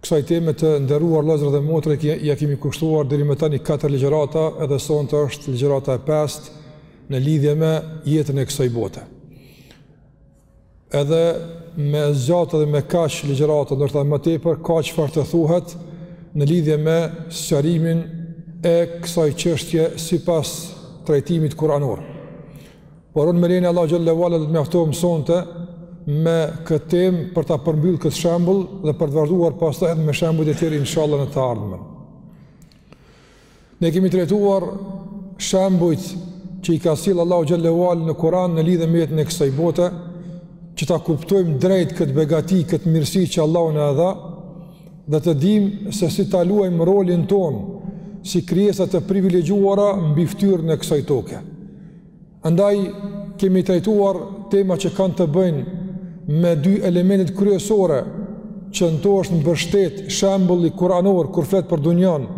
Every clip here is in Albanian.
Kësaj teme të nderuar vëllezër dhe motra që ja kemi kushtuar deri më tani katër ligjërata, edhe sonte është ligjërata e pestë në lidhje me jetën e kësaj bote. Edhe me zgjatë edhe me kaq ligjërata, ndoshta më tepër ka çfarë të thuhet në lidhje me sqarimin e kësaj çështje sipas trajtimit kuranor. Por unë me lejen e Allahut xhelle ve ala do të mjaftohem sonte me këtë temë për ta përmbyllë këtë shembull dhe për të vazhduar pastaj edhe me shembujt e tjerë inshallah në të ardhmen. Ne kemi trajtuar shembujt që i ka sjellë Allahu xhelle ve ala në Kur'an në lidhje me jetën e kësaj bote që ta kuptojmë drejt këtë begati, këtë mirësi që Allahu na e dha dhe të dimë se si ta luajmë rolin tonë si krijesa të privilegjuara mbi ftyrën e kësaj toke. Andaj kemi trajtuar tema që kanë të bëjnë me dy elementet kryesore që në to është mbështetë shembulli kuranor kur flet për dunjan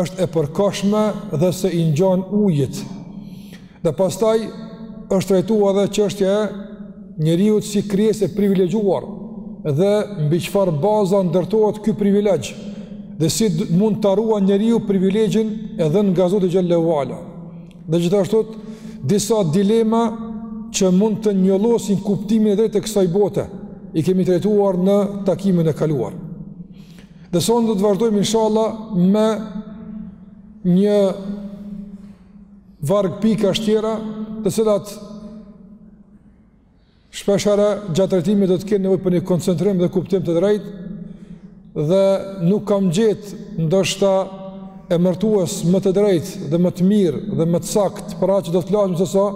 është e përkohshme dhe se i ngjan ujit dhe pastaj është trajtuar edhe çështja e njeriut si krijesë e privilegjuar dhe mbi çfarë baza ndërtohet ky privilegj dhe si mund ta ruan njeriu privilegjin e dhënë nga Zoti xhelle ve ala Dhe gjithashtu disa dilema që mund të njollosin kuptimin e drejtë të kësaj bote, i kemi trajtuar në takimin e kaluar. Dhe sonte do të vazhdojmë inshallah me një varg pikash tjera të cilat Shpeshherë gjatë trajtimit do të kenë nevojë për një koncentrim dhe kuptim të drejtë dhe nuk kam gjetë ndoshta emërtues më të drejtë dhe më të mirë dhe më të saktë për atë që do të flasim se sa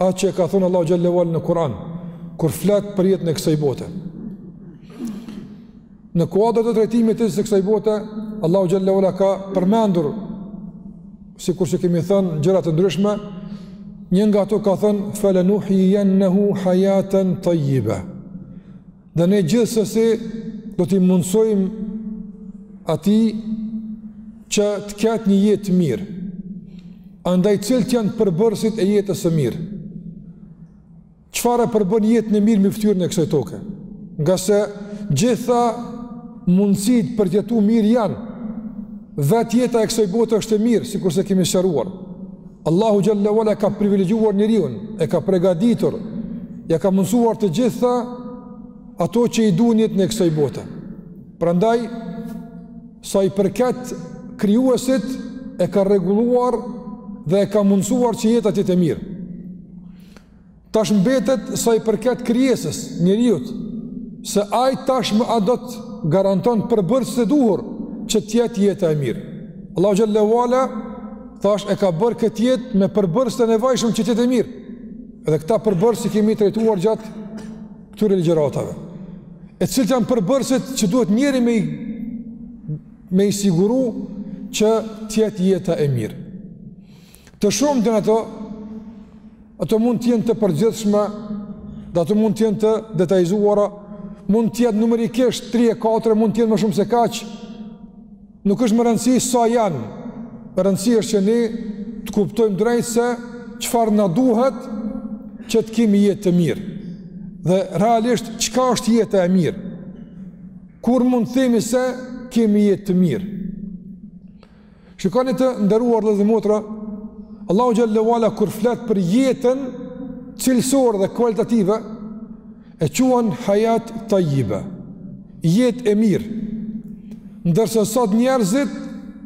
atë që e ka thënë Allahu xhelle ve ala në Kur'an kur flet për jetën e kësaj bote. Në kuadër të trajtimit të kësaj bote, Allahu xhelle ve ala ka përmendur sikur që kemi thënë gjëra të ndryshme, një nga ato ka thënë falanuhyiyannahu hayatan tayyiba. Dhe ne gjithsesi do t'i mundësojmë atij që të ketë një jetë të mirë. Andaj cilët janë përbërësit e jetës së mirë? Çfarë e përbën jetën e mirë mbi fytyrën e kësaj toke? Ngase gjitha mundësitë për të jetu mirë janë, vetë jeta e kësaj bote është e mirë, sikurse kemi sqaruar. Allahu xhelle ve ala e ka privilegjuar njeriun, e ka pregaditur, ja ka mundësuar të gjitha ato që i duhen në jetën e kësaj bote. Prandaj, sa i përket Krijuesit, e ka rregulluar dhe e ka mundësuar që jeta t'jetë e mirë. Tash mbetet sa i përket krijesës, njeriut, se ai tashmë a do të garanton përbërësit e duhur që të jetë jeta e mirë. Allahu xhallahu ala tash e ka bërë këtë jetë me përbërësit e nevojshëm që të jetë e mirë. Edhe këta përbërës i kemi trajtuar gjatë këtyre ligjëratave. E cilët janë përbërësit që duhet njeri me i, me i siguru që të jetë jeta e mirë. Të shumtë janë ato, ato mund të jenë të përgjithshme, dhe ato mund të jenë të detajzuara, mund të jetë numerikisht 3 e 4, mund të jenë më shumë se kaq. Nuk është me rëndësi sa janë. Me rëndësi është që ne të kuptojmë drejt se çfarë na duhet që të kemi jetë të mirë. Dhe realisht çka është jeta e mirë? Kur mund të themi se kemi jetë të mirë? Shikoni të nderuar vëllezër e motra, Allahu xhallahu ala kur flet për jetën cilësore dhe kualitative e quan hayat tayyiba, jetë e mirë. Ndërsa sot njerëzit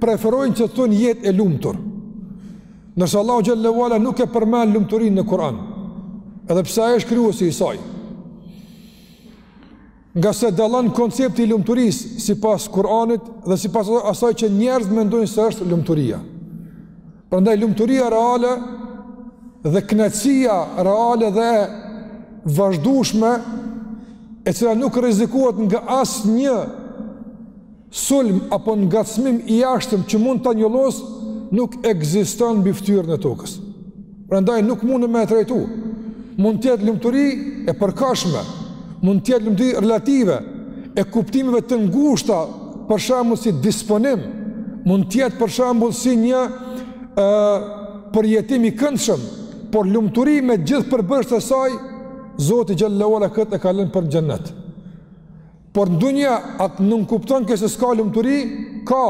preferojnë që të thonë jetë e lumtur. Ndërsa Allahu xhallahu ala nuk e përmend lumturinë në Kur'an, edhe pse ai është krijuesi i saj. Ngase dallon koncepti i lumturisë sipas Kur'anit dhe sipas asaj që njerëzit mendojnë se është lumturia. Prandaj lumturia reale dhe kënaqësia reale dhe e vazhdueshme e cila nuk rrezikohet nga asnjë Sulm apo ngacmim i jashtëm që mund ta njollos nuk ekziston mbi fytyrën e tokës. Prandaj nuk mundem me e trajtu. Mund të jetë lumturi e përkohshme, mund të jetë lumturi relative e kuptimeve të ngushta, për shembull si disponim, mund të jetë për shembull si një ë përjetim i këndshëm, por lumturi me gjithë përbërësit e saj, Zoti xhallahu ala këtë e ka lënë për xhennet. Por në dunja a nënkupton kjo se s'ka lumturi, ka,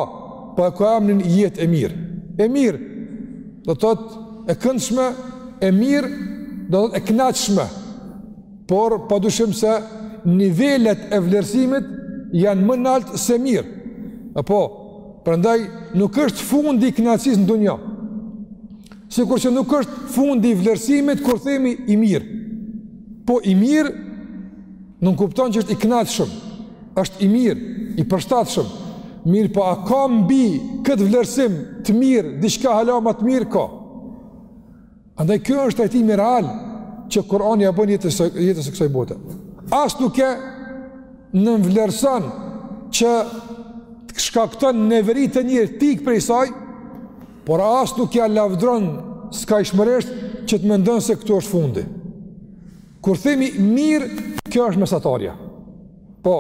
po e ka emrin jetë e mirë. E mirë, do të thotë e këndshme, e mirë, do të thotë e kënaqshme. Por pa dyshim se nivelet e vlerësimit janë më nalt se mirë. Apo, prandaj nuk është fundi i kënaqësisë në dunja. Sikur që nuk është fundi i vlerësimit kur themi i mirë. Po i mirë Nënkupton që është i kënaqshëm, është i mirë, i përshtatshëm. Mirë, po a ka mbi këtë vlerësim të mirë diçka hala më të mirë ka. Andaj kjo është trajtimi real që Kurani ia bën jetës, jetës së kësaj bote. As nuk e nënvlerëson që të shkakton neveri te njeriu t'ik prej saj, por as nuk ia lavdëron skajshmërisht që të mendon se këtu është fundi. Kur themi mirë, kjo është mesatarja. Po,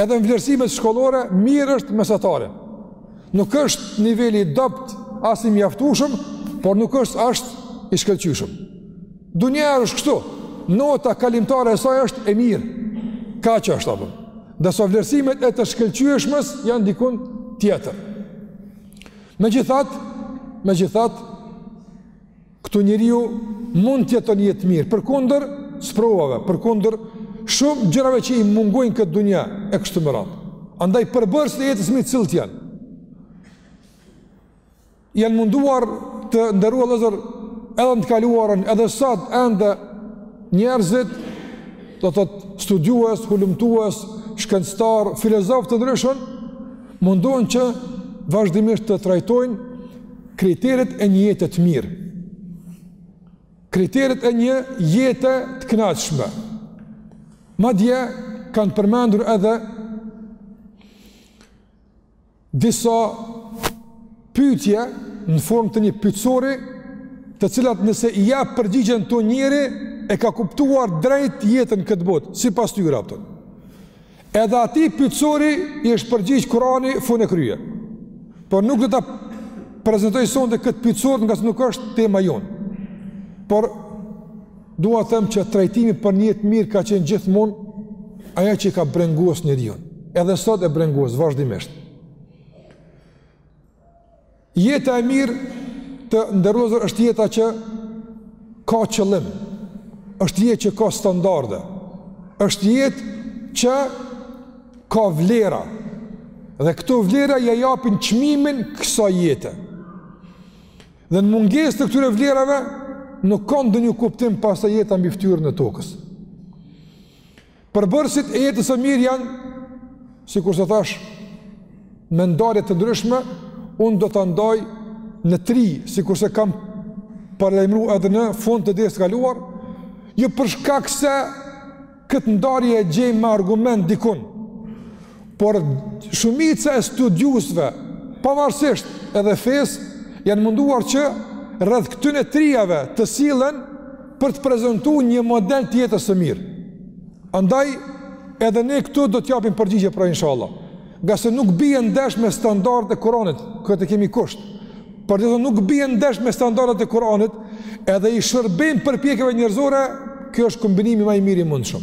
edhe në vlerësimet shkollore, mirë është mesatare. Nuk është niveli i dobët as i mjaftushëm, por nuk është as i shkëlqyeshëm. Dunjaja është kështu, nota kalimtare e saj është e mirë, kaq është, apo. Ndërsa vlerësimet e të shkëlqyeshmes janë dikun tjetër. Megjithatë, megjithatë, Këtu njeriu mund të jeton jetë të mirë, përkundër sprovave, përkundër shumë gjërave që i mungojnë në këtë dunja e kështu me radhë. Andaj përbërësit e jetës së mirë cilët janë. Janë munduar të nderuar vllezër edhe në të kaluarën, edhe sot, ende njerëzit, do të thotë studiuës, hulumtuës, shkencëtarë, filozofë të ndryshëm, mundohen që vazhdimisht të trajtojnë Kriteret e një jete të mirë. Kriteret e një jete të kënaqshme. Madje kanë përmendur edhe disa pyetje në formë të një pyetësori, të cilat nëse i jap përgjigje, atëherë njeriu e ka kuptuar drejt jetën në këtë botë, sipas tyre, apo. Edhe atij pyetësori i është përgjigj Kurani fund e krye. Por nuk do ta prezantoj sonte këtë pyetësor ngase nuk është tema jonë. Por dua të them që trajtimi për një jetë të mirë ka qenë gjithmonë ajo që e ka brengosur njeriun. Edhe sot e brengos vazhdimisht. Jeta e mirë të nderuar vllezër është jeta që ka qëllim, është jetë që ka standarde, është jetë që ka vlera, dhe këto vlera ia japin çmimin kësaj jete. Dhe në mungesë të këtyre vlerave, nuk ka ndonjë kuptim pastaj jeta mbi fytyrën e tokës. Përbërësit e jetës së mirë janë, sikurse thashë, me ndarje të ndryshme, unë do ta ndaj në tri, sikurse kam paralajmëruar edhe në fund të dersit së kaluar, jo për shkak se këtë ndarje e gjej me argument dikun, Por shumica e studiusve, pavarësisht edhe fes, janë munduar që rreth këtyne trijave të sillen për të prezentu një model t'jetës së mirë. Andaj, edhe ne këtu do t'japim përgjigje pra inshallah. Ngase nuk bie ndesh me standardet e Kuranit, këtë kemi kusht. Pra, do të thotë nuk bie ndesh me standardet e Kuranit, edhe i shërben përpjekjeve njerëzore, ky është kombinimi ma i mirë i mundshëm.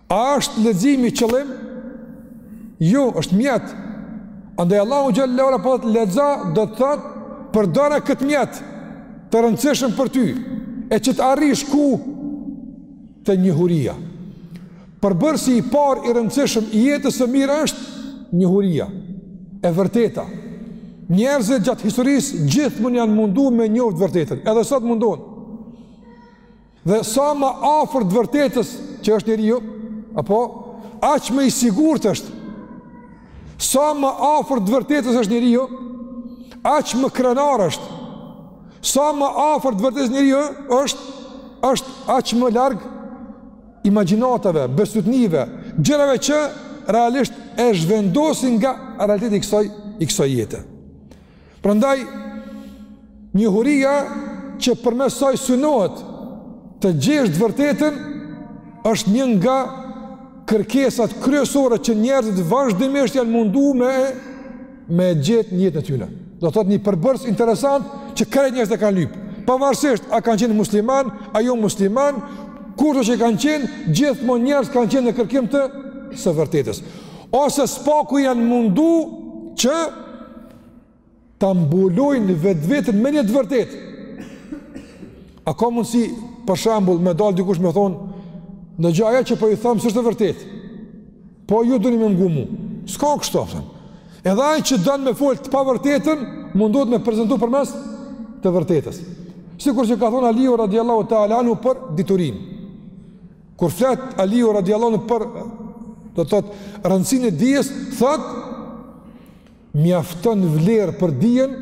A është leximi qëllim? Jo, është mjet. Andaj Allahu xhelle ue ala po thotë lexo do të thotë përdore këtë mjet të rëndësishëm për ty e që të arrish ku, te njohuria. Përbërësi i parë i rëndësishëm i jetës së mirë është njohuria, e vërteta. Njerëzit gjatë historisë gjithmonë janë mundu me njoftë të vërtetën, edhe sot mundohen. Dhe sa më afër të vërtetës që është njeriu, apo aq më i sigurt është. Sa më afër të vërtetës është njeriu, aq më krenar është. Sa më afër të vërtetës njeriu është, është aq më larg imagjinatave, besëtytnive, gjërave që realisht e zhvendosin nga realiteti i kësaj i kësaj jete. Prandaj njohuria që përmes saj synohet të gjesh të vërtetën është një nga kërkesat kryesore që njerëzit vazhdimisht janë mundu me e gjetë n'jetën e tyne. Do të thotë një përbërës interesant që krejt njerëzit e kanë lyp. Pavarësisht a kanë qenë muslimanë, a jomuslimanë, kurdo që kanë qenë, gjithmonë njerëz kanë qenë në kërkim të së vërtetës. Ose s'paku janë mundu që ta mbulojnë vetveten me një të vërtetë. A ka mundësi, për shembull, me dalë dikush me thonë, qaja që po e thom s'është e vërtetë. Po ju doni me m'ngu mu. S'ka kështu, përshem. Edhe ai që don me folë të pavërtetën, mundohet me prezentu përmes të vërtetës. Sikur që ka thonë Aliu radiallahu ta'ala anhu për diturinë. Kur flet Aliu radiallahu anhu për, do të thotë, rëndësinë e dijes, thotë, Mjafton vlerë për dijen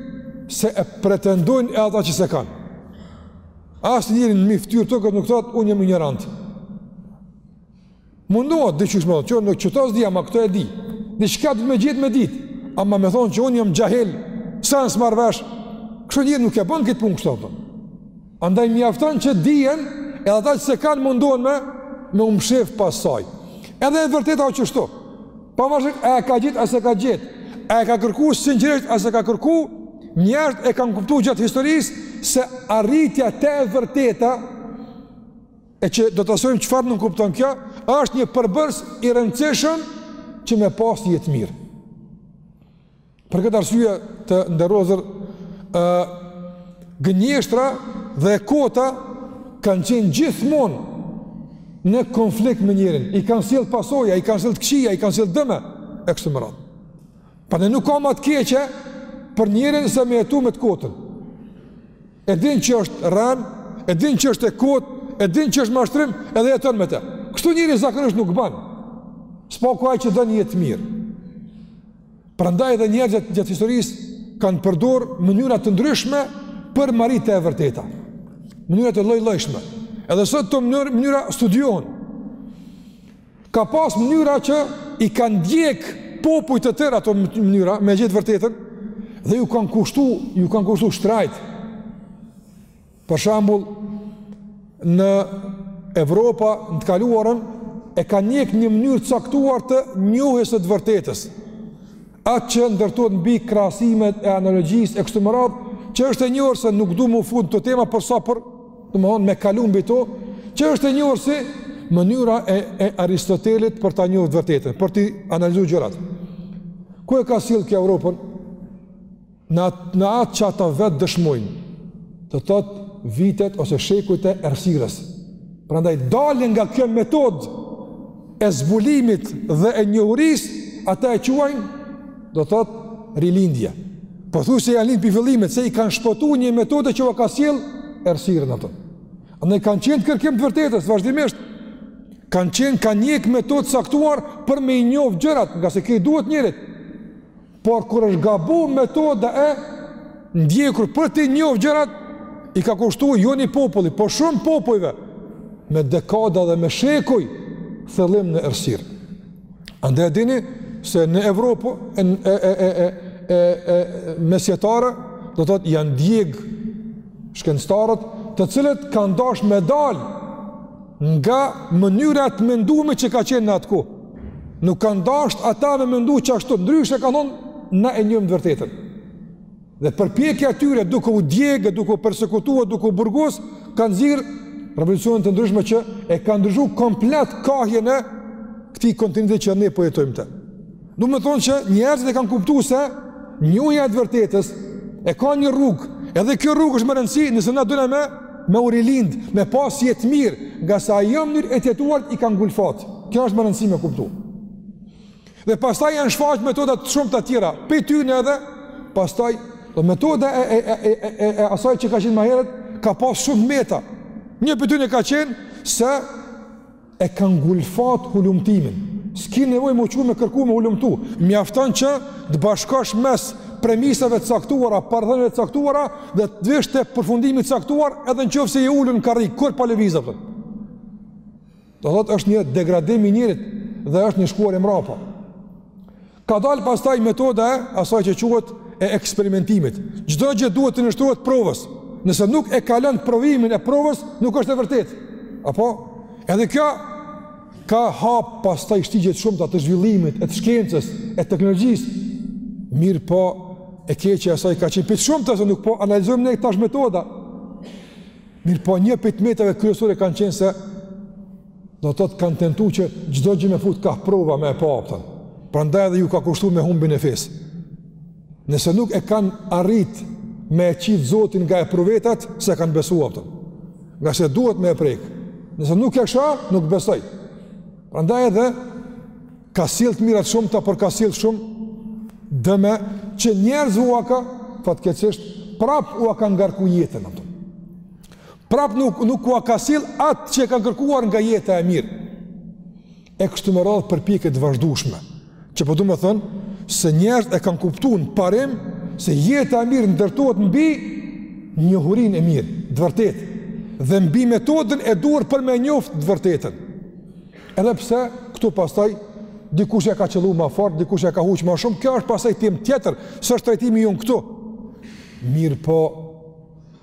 se e pretendojnë edhe ata që s'e kanë. Asnjeri mbi ftyrë t'tokës nuk thotë, unë jam injorant. Mundohet, dhe që shme dhe, që unë qëta s'di, ama këtë e di. Dhe që ka du me gjetë, me ditë, ama me thonë që unë jam xhahil, sen s'marr vesh, kështu njeri nuk e bon këtë punë kështu. Andaj mjafton që dijen, edhe ata që s'e kanë mundohen me, me u mshef pas saj. Edhe e vërteta o qeshtu. Pavarësisht a e ka gjetë a s'e ka gjetë, a e ka kërku sinqerisht a s'e ka kërku, njerëzit e kanë kuptu gjatë historisë se arritja te e vërteta e që do ta sqarojmë çfarë nënkupton kjo, është një përbërës i rëndësishëm që me pas jetë mirë. Për këtë arsye të nderuar vëllezër, ë gënjeshtra dhe e kota kanë qenë gjithmonë në konflikt me njerin. I kanë sjell pasoja, i kanë sjell të këqija, i kanë sjell dëme e kështu me radhë. Prandaj nuk ka ma të keqe për njerin se me jetu me të kotën. E din që është rrenë, e din që është e kot, e din që është mashtrim, edhe jeton me të. Kështu njeri zakonisht nuk ban. S'paku ai që don jetë të mirë. Prandaj edhe njerëzit gjatë historisë kanë përdor mënyra të ndryshme për me arrit te e vërteta. Mënyra të lloj-llojshme. Edhe sot këto mënyra, mënyra studiohen. Ka pas mënyra që i kanë ndjekë popuj të tërë ato mënyra, me gjetë të vërtetën, dhe iu kanë kushtu, iu kanë kushtu shtrejt. Për shembull, në Evropa në të kaluarën e ka ndjek një mënyrë të caktuar të njohjes së të vërtetës. Atë që ndërtohet mbi krahasimet e analogjisë e kështu me radhë, që është e njohur se nuk du me u fut n'këto tema por sa për, domethonë me kalu mbi to, që është e njohur si mënyra e, e Aristotelit për ta njohë të vërtetën, për t'i analizu gjërat. Ku e ka sjellë kjo Evropën? Në atë, në atë që ata vetë dëshmojnë, do të thotë vitet ose shekujt e errësirës. Prandaj daljen nga kjo metod e zbulimit dhe e njohurisë, ata e quajnë, do të thotë, rilindje. Po thu se janë lindë prej fillimit, se i kanë shpëtu një metode që ua ka sjell errësirën ato. Andaj kanë qenë në kërkim të vërtetës, vazhdimisht, kanë qenë, kanë ndjek metodë të caktuar për me i njofë gjërat, ngase kjo i duhet njerit, Por kur është gabu metoda e ndjekur për t'i njohë gjërat, i ka kushtu jo një populli, po shumë popujve, me dekada dhe me shekuj, thellim në errësirë. Andaj e dini, se në Evropë, e, mesjetare, do të thotë, janë djeg shkencëtarët, të cilët kanë dash me dalë nga mënyra e të mendumit që ka qenë në atë kohë. Nuk kanë dashtë ata me mendu qashtu, ndryshe, kanë thonë, na e njohim të vërtetën. Dhe përpjekja e tyre duke u djegë, duke u persekutua, duke u burgos, ka nxjerrë revolucione të ndryshme që e kanë ndryshu komplet kahjen e këtij kontinenti që ne po jetojmë n'te. Du me thonë që njerëzit e kanë kuptu se njohja e të vërtetës e ka një rrugë, edhe kjo rrugë është me rëndësi nëse na dona me me u rilind, me pas jetë mirë, ngase ajo mënyrë e të jetuarit i ka ngulfat. Kjo është me rëndësi me kuptu. Dhe pastaj janë shfaqë metoda të shumta tjera, prej tyne edhe, pastaj, dhe metoda e, e, e, e, e, e asaj që ka qenë ma herët, ka pas shumë meta. Një prej tyne ka qenë se E ka ngulfat hulumtimin. S'ki nevojë me u çu me kërku me hulumtu. Mjafton që të bashkosh mes premisave të caktuara, paradhënave të caktuara dhe të vish te përfundimi i caktuar edhe në qoftë se je ulun në karrik, kurrë pa lëviz, apo. Do thotë është një degradim i njeriut dhe është një shkuarje mrapa. Ka dalë pastaj metoda e asaj që quhet e eksperimentimit. Çdo gjë duhet të nënshtrohet provës. Nëse nuk e kalon provimin e provës, nuk është e vërtetë. Apo edhe kjo ka hap pastaj shtigje të shumta të zhvillimit, të shkencës, të teknologjisë. Mirëpo, e keqja e saj ka qenë prej të shumta, se nuk po analizojmë ne tash metoda. Mirëpo, një prej të metave kryesore kanë qenë se Do të thotë kanë tentu që çdo gjë me fut ka prova me e pa, a kupton. Prandaj edhe ju ka kushtu me humbjen e fesë. Nëse nuk e kanë arrit me e qitë Zotin nga epruvetat, s'e kanë besu, a kupton. Ngase duhet me e prekë. Nëse nuk e shoh, nuk besoj. Prandaj edhe, ka sjell të mira të shumta, por ka sjell shumë dëme që njerëzve ua ka, fatkeqësisht, prapë ua ka ngarku jetën. A kupton. Prap nuk nuk ua ka sill atë që e kanë kërkuar nga jeta e mirë. E kështu me radhë përpjekje të vazhdueshme, që po domethënë se njerëzit e kanë kuptu në parim se jeta e mirë ndërtohet mbi njohurinë e mirë, të vërtetë dhe mbi metodën e duhur për me njoftë të vërtetën. Edhe pse këtu pastaj dikush e ka qëllu ma fort, dikush e ka huq ma shumë, kjo është pastaj temë tjetër, s'është trajtimi jonë këtu. Mirëpo,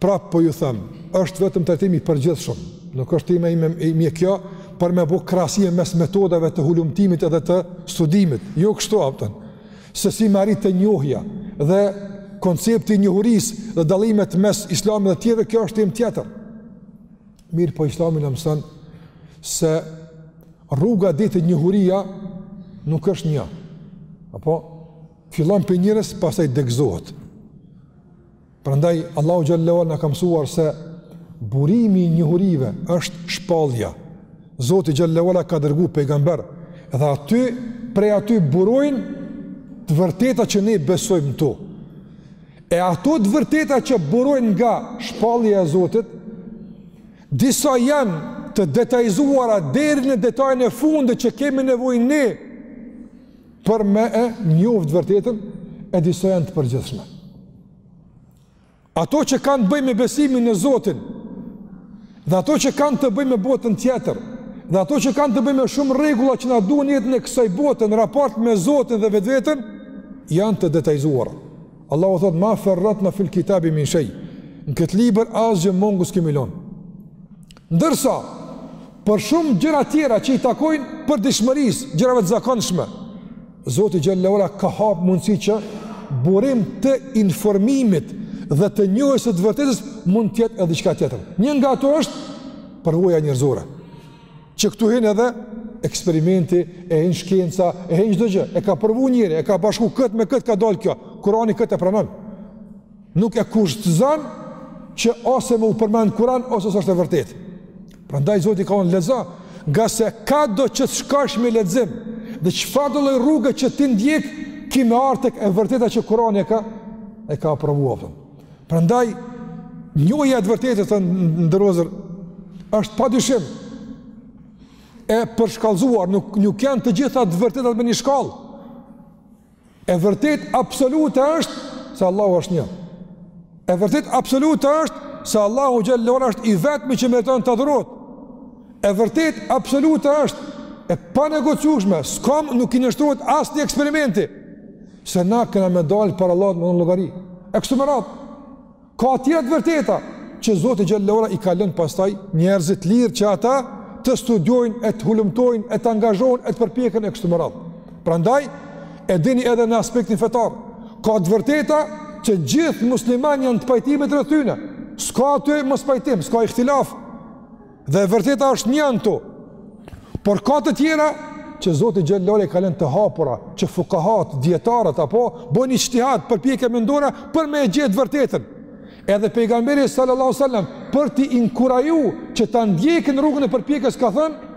Prapë po ju them, është vetëm trajtim i përgjithshëm, nuk është tema ime kjo për me bo krahasim mes metodave të hulumtimit edhe të studimit. Jo kështu, a kupton. Se si me arrit te njohja dhe koncepti i njohurisë dhe dallimet mes Islamit dhe tjerëve, kjo është temë tjetër. Mirëpo Islami na mëson se rruga deri te njohuria nuk është një. Apo fillon prej njërës, pastaj degëzohet. Prandaj Allahu xhelle ue ala na ka mësuar se burimi i njohurive është shpallja. Zoti xhelle ue ala ka dërguar pejgamber dhe aty prej aty burojnë të vërteta që ne besojmë në to. E ato të vërteta që burojnë nga shpallja e Zotit, disa janë të detajzuara deri në detajin e fundit që kemi nevojë ne Për me e njoft të vërtetën, e disa janë të përgjithshme. Ato që kanë të bëjnë me besimin në Zotin, dhe ato që kanë të bëjnë me botën tjetër, dhe ato që kanë të bëjnë me shumë rregulla që na duhen në jetën e kësaj bote, në raport me Zotin dhe vetveten, janë të detajzuara. Allahu thotë, ma ferratna fil kitabi min shej, në këtë libër asgjë mongut s'kemi lonë. Ndërsa, për shumë gjëra tjera që i takojnë përditshmërisë, gjërave të zakonshme. Zoti xhelle ve ala ka hapë mundësi që burim i informimit dhe të njohjes së të vërtetës mund të jetë edhe diçka tjetër. Një nga ato është përvoja njerëzore. Që këtu hin edhe eksperimenti, e hin shkenca, e hin çdo gjë, e ka provu njeri, e ka bashku këtë me këtë ka dalë kjo, Kurani këtë e pranon. Nuk e kushtëzon që ose me u përmend në Kur'an ose s'është e vërtetë. Prandaj Zoti ka thënë lexo, ngase kado që të shkosh me lexim dhe çfarëdo lloj rruge që ti ndjek ki me ardh tek e vërteta që Kurani e ka e ka aprovuar. Prandaj njohja e të vërtetës të nderuar vllezër është pa dyshim e përshkallëzuar, nuk nuk janë të gjitha të vërtetat me një shkallë. E vërtet absolute është se Allahu është një. E vërtet absolute është se Allahu xhelle ve ala është i vetmi që meriton të adhurohet. E vërtet absolute është e panegociueshme, s'kam nuk i nënshtrohet asnjë eksperimenti se na kena me dalë para Allahut me dhon llogari. E kështu me radhë. Ka tjera të vërteta që Zoti xhelle ve ala i ka lënë pastaj njerëzit të lirë që ata të studiojnë, e të hulumtojnë, e të angazhohen, e të përpjeken e kështu me radhë. Prandaj e dini edhe në aspektin fetar. Ka të vërteta që gjithë muslimanët janë të pajtimit rreth tyre. S'ka aty mospajtim, s'ka ihtilaf. Dhe e vërteta është një në to. Por ka të tjera që Zoti xhelle ve ala i ka lënë të hapura, që fukahat, dijetarët, apo, bojnë ixhtihad, përpjekje mendore, për me e gjetë të vërtetën. Edhe pejgamberi sallallahu sallam, për t'i inkuraju që ta ndjekin rrugën e përpjekjes, ka thënë,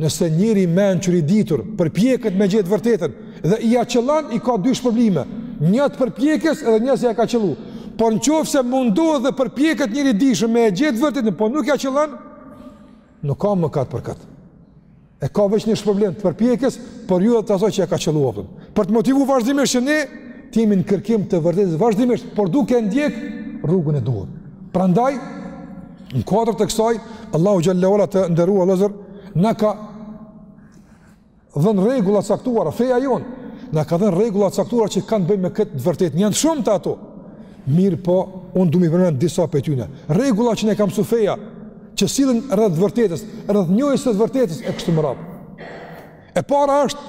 Nëse njeri i mençur i ditur përpjeket me gjetë të vërtetën dhe ia qëllon i ka dy shpërblime, një të përpjekjes edhe një se ia ka qëllu. Por në qoftë se mundohet dhe përpjeket njeri i dijshëm me e gjetë të vërtetën, po nuk ia qëllon, nuk ka mëkat për këtë. E ka veç një shpërblim të përpjekjes, por jo edhe të asoj që e ka qëllu apëtën. Për të motivu vazhdimisht që ne të jemi në kërkim të së vërtetës vazhdimisht, por duke ndjek rrugën e duhur. Prandaj, Në kuadër të kësaj, Allahu xhelle ve ala të nderuar vllezër, na ka dhënë rregulla të caktuara, feja jonë, na ka dhënë rregulla të caktuara që kanë të bëjnë me këtë të vërtet, janë të shumta ato, mirëpo, unë du me i përmend disa prej tyne, rregullat që na i ka msu feja, që sillen rreth të vërtetës, rreth njohjes së të vërtetës, e kështu me radhë. E para është,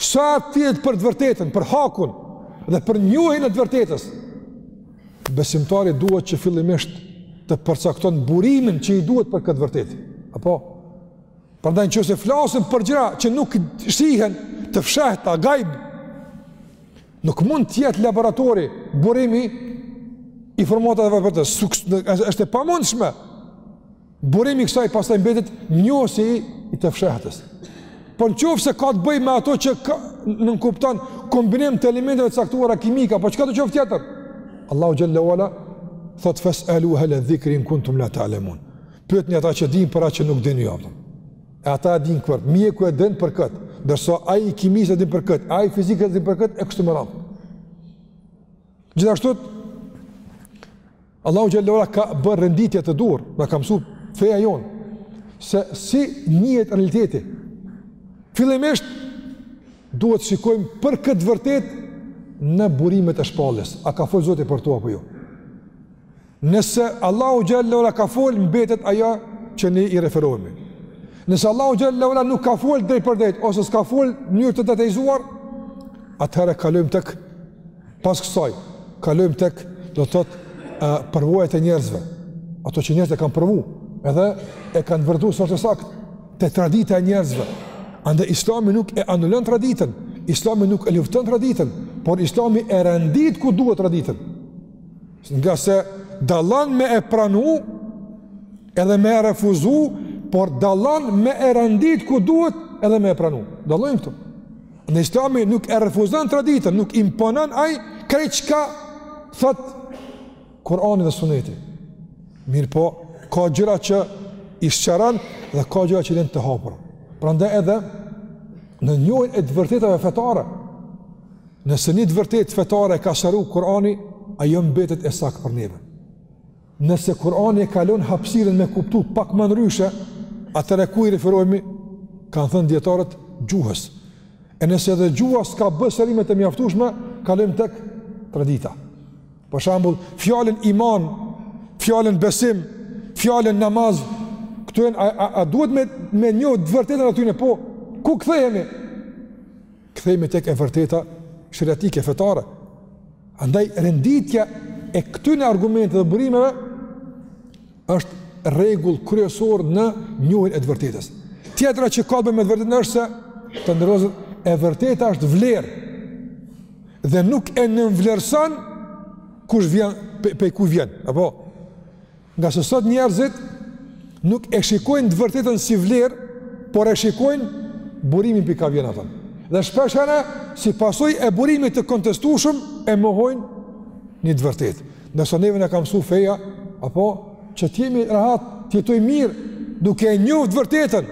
Sa t'jetë për të vërtetën, për hakun dhe për njohjen e të vërtetës. Besimtari duhet që fillimisht ta përcakton burimin që i duhet për këtë vërtetë. Apo prandaj nëse flasim për gjëra që nuk shihen të fshehta gajb, nuk mund të jetë laboratori burimi i informatave të vërtetës. Është e pamundshme. Burimi i kësaj pastaj mbetet njohësi i të fshehtës. Po në qofë se ka të bëj me ato që ka, nënkupton kombinim të elementeve të caktuara kimika, po çka do qoftë tjetër? Allahu xhele ue ala thot fes'elu ehle dhikri in kuntum la ta'lemun. Pyetni ata që din për atë që nuk dini ju. E ata e din kërë, mjeku e din për këtë, ndërsa ai i kimisë e din për këtë, ai i fizikës e din për këtë, e kështu me radhë. Gjithashtu, Allahu xhallahu ala ka bërë renditje të duhur, na ka mësuar feja jonë se si njihet realiteti. Fillimisht duhet të shikojmë për këtë vërtetë në burimet e shpalljes, a ka fol Zoti për to apo jo. Nëse Allahu xhallahu ala ka fol mbetet ajo që ne i referohemi. Nëse Allahu xhallahu ala nuk ka fol drejtpërdrejt ose s'ka fol në mënyrë të detajzuar, atëherë kalojmë tek Pas kësaj, kalojmë tek, do të thotë, përvojat e njerëzve. Ato që njerëzit e kanë provu, edhe e kanë vërtetuar se është saktë te tradita e njerëzve. Andaj Islami nuk e anulon traditën, Islami nuk e lufton traditën, por Islami e rendit ku duhet traditën. Ngase dallon me e pranu edhe me e refuzu, por dallon me e rendit ku duhet edhe me e pranu. Dallojmë këto. Dhe Islami nuk e refuzon traditën, nuk imponon ai krejt çka thot Kurani dhe Suneti. Mirëpo, ka gjëra që i sqaron dhe ka gjëra që i len të hapura. Prandaj edhe në njohjen e të vërtetave fetare. Nëse një të vërtetë fetare ka sqaru Kurani, ajo mbetet e saktë për neve. Nëse Kurani e ka lon hapësirën me kuptu pak më ndryshe, atëre ku i referohemi, kanë thënë dijetarët, gjuhës. E nëse edhe gjuha s'ka bë sqarime të mjaftushme, kalojmë tek tradita. Për shembull, fjalën iman, fjalën besim, fjalën namaz, këtu e në, a, a, a duhet me, me njohë të vërtetën e atyne, po, ku kthehemi? Kthehemi tek e vërteta sheriatike, fetare. Andaj, renditja e këtyne argumente dhe burimeve është rregull kryesor në njohjen e të vërtetës. Tjetra që ka të bëjë me të vërtetën është se te njerëzit e vërteta është vlerë dhe nuk e nënvlerëson kush vjen, pe, pe ku vjen. Apo? Ngase sot njerëzit nuk e shikojnë të vërtetën si vlerë, por e shikojnë burimin pe ka vjen atë. Dhe shpeshherë, si pasojë e burimit të kontestueshëm, e mohojnë një të vërtetë. Ngase neve na ka msu feja, apo që t'jemi rahat, t'jetojmë mirë, duke e njoht të vërtetën,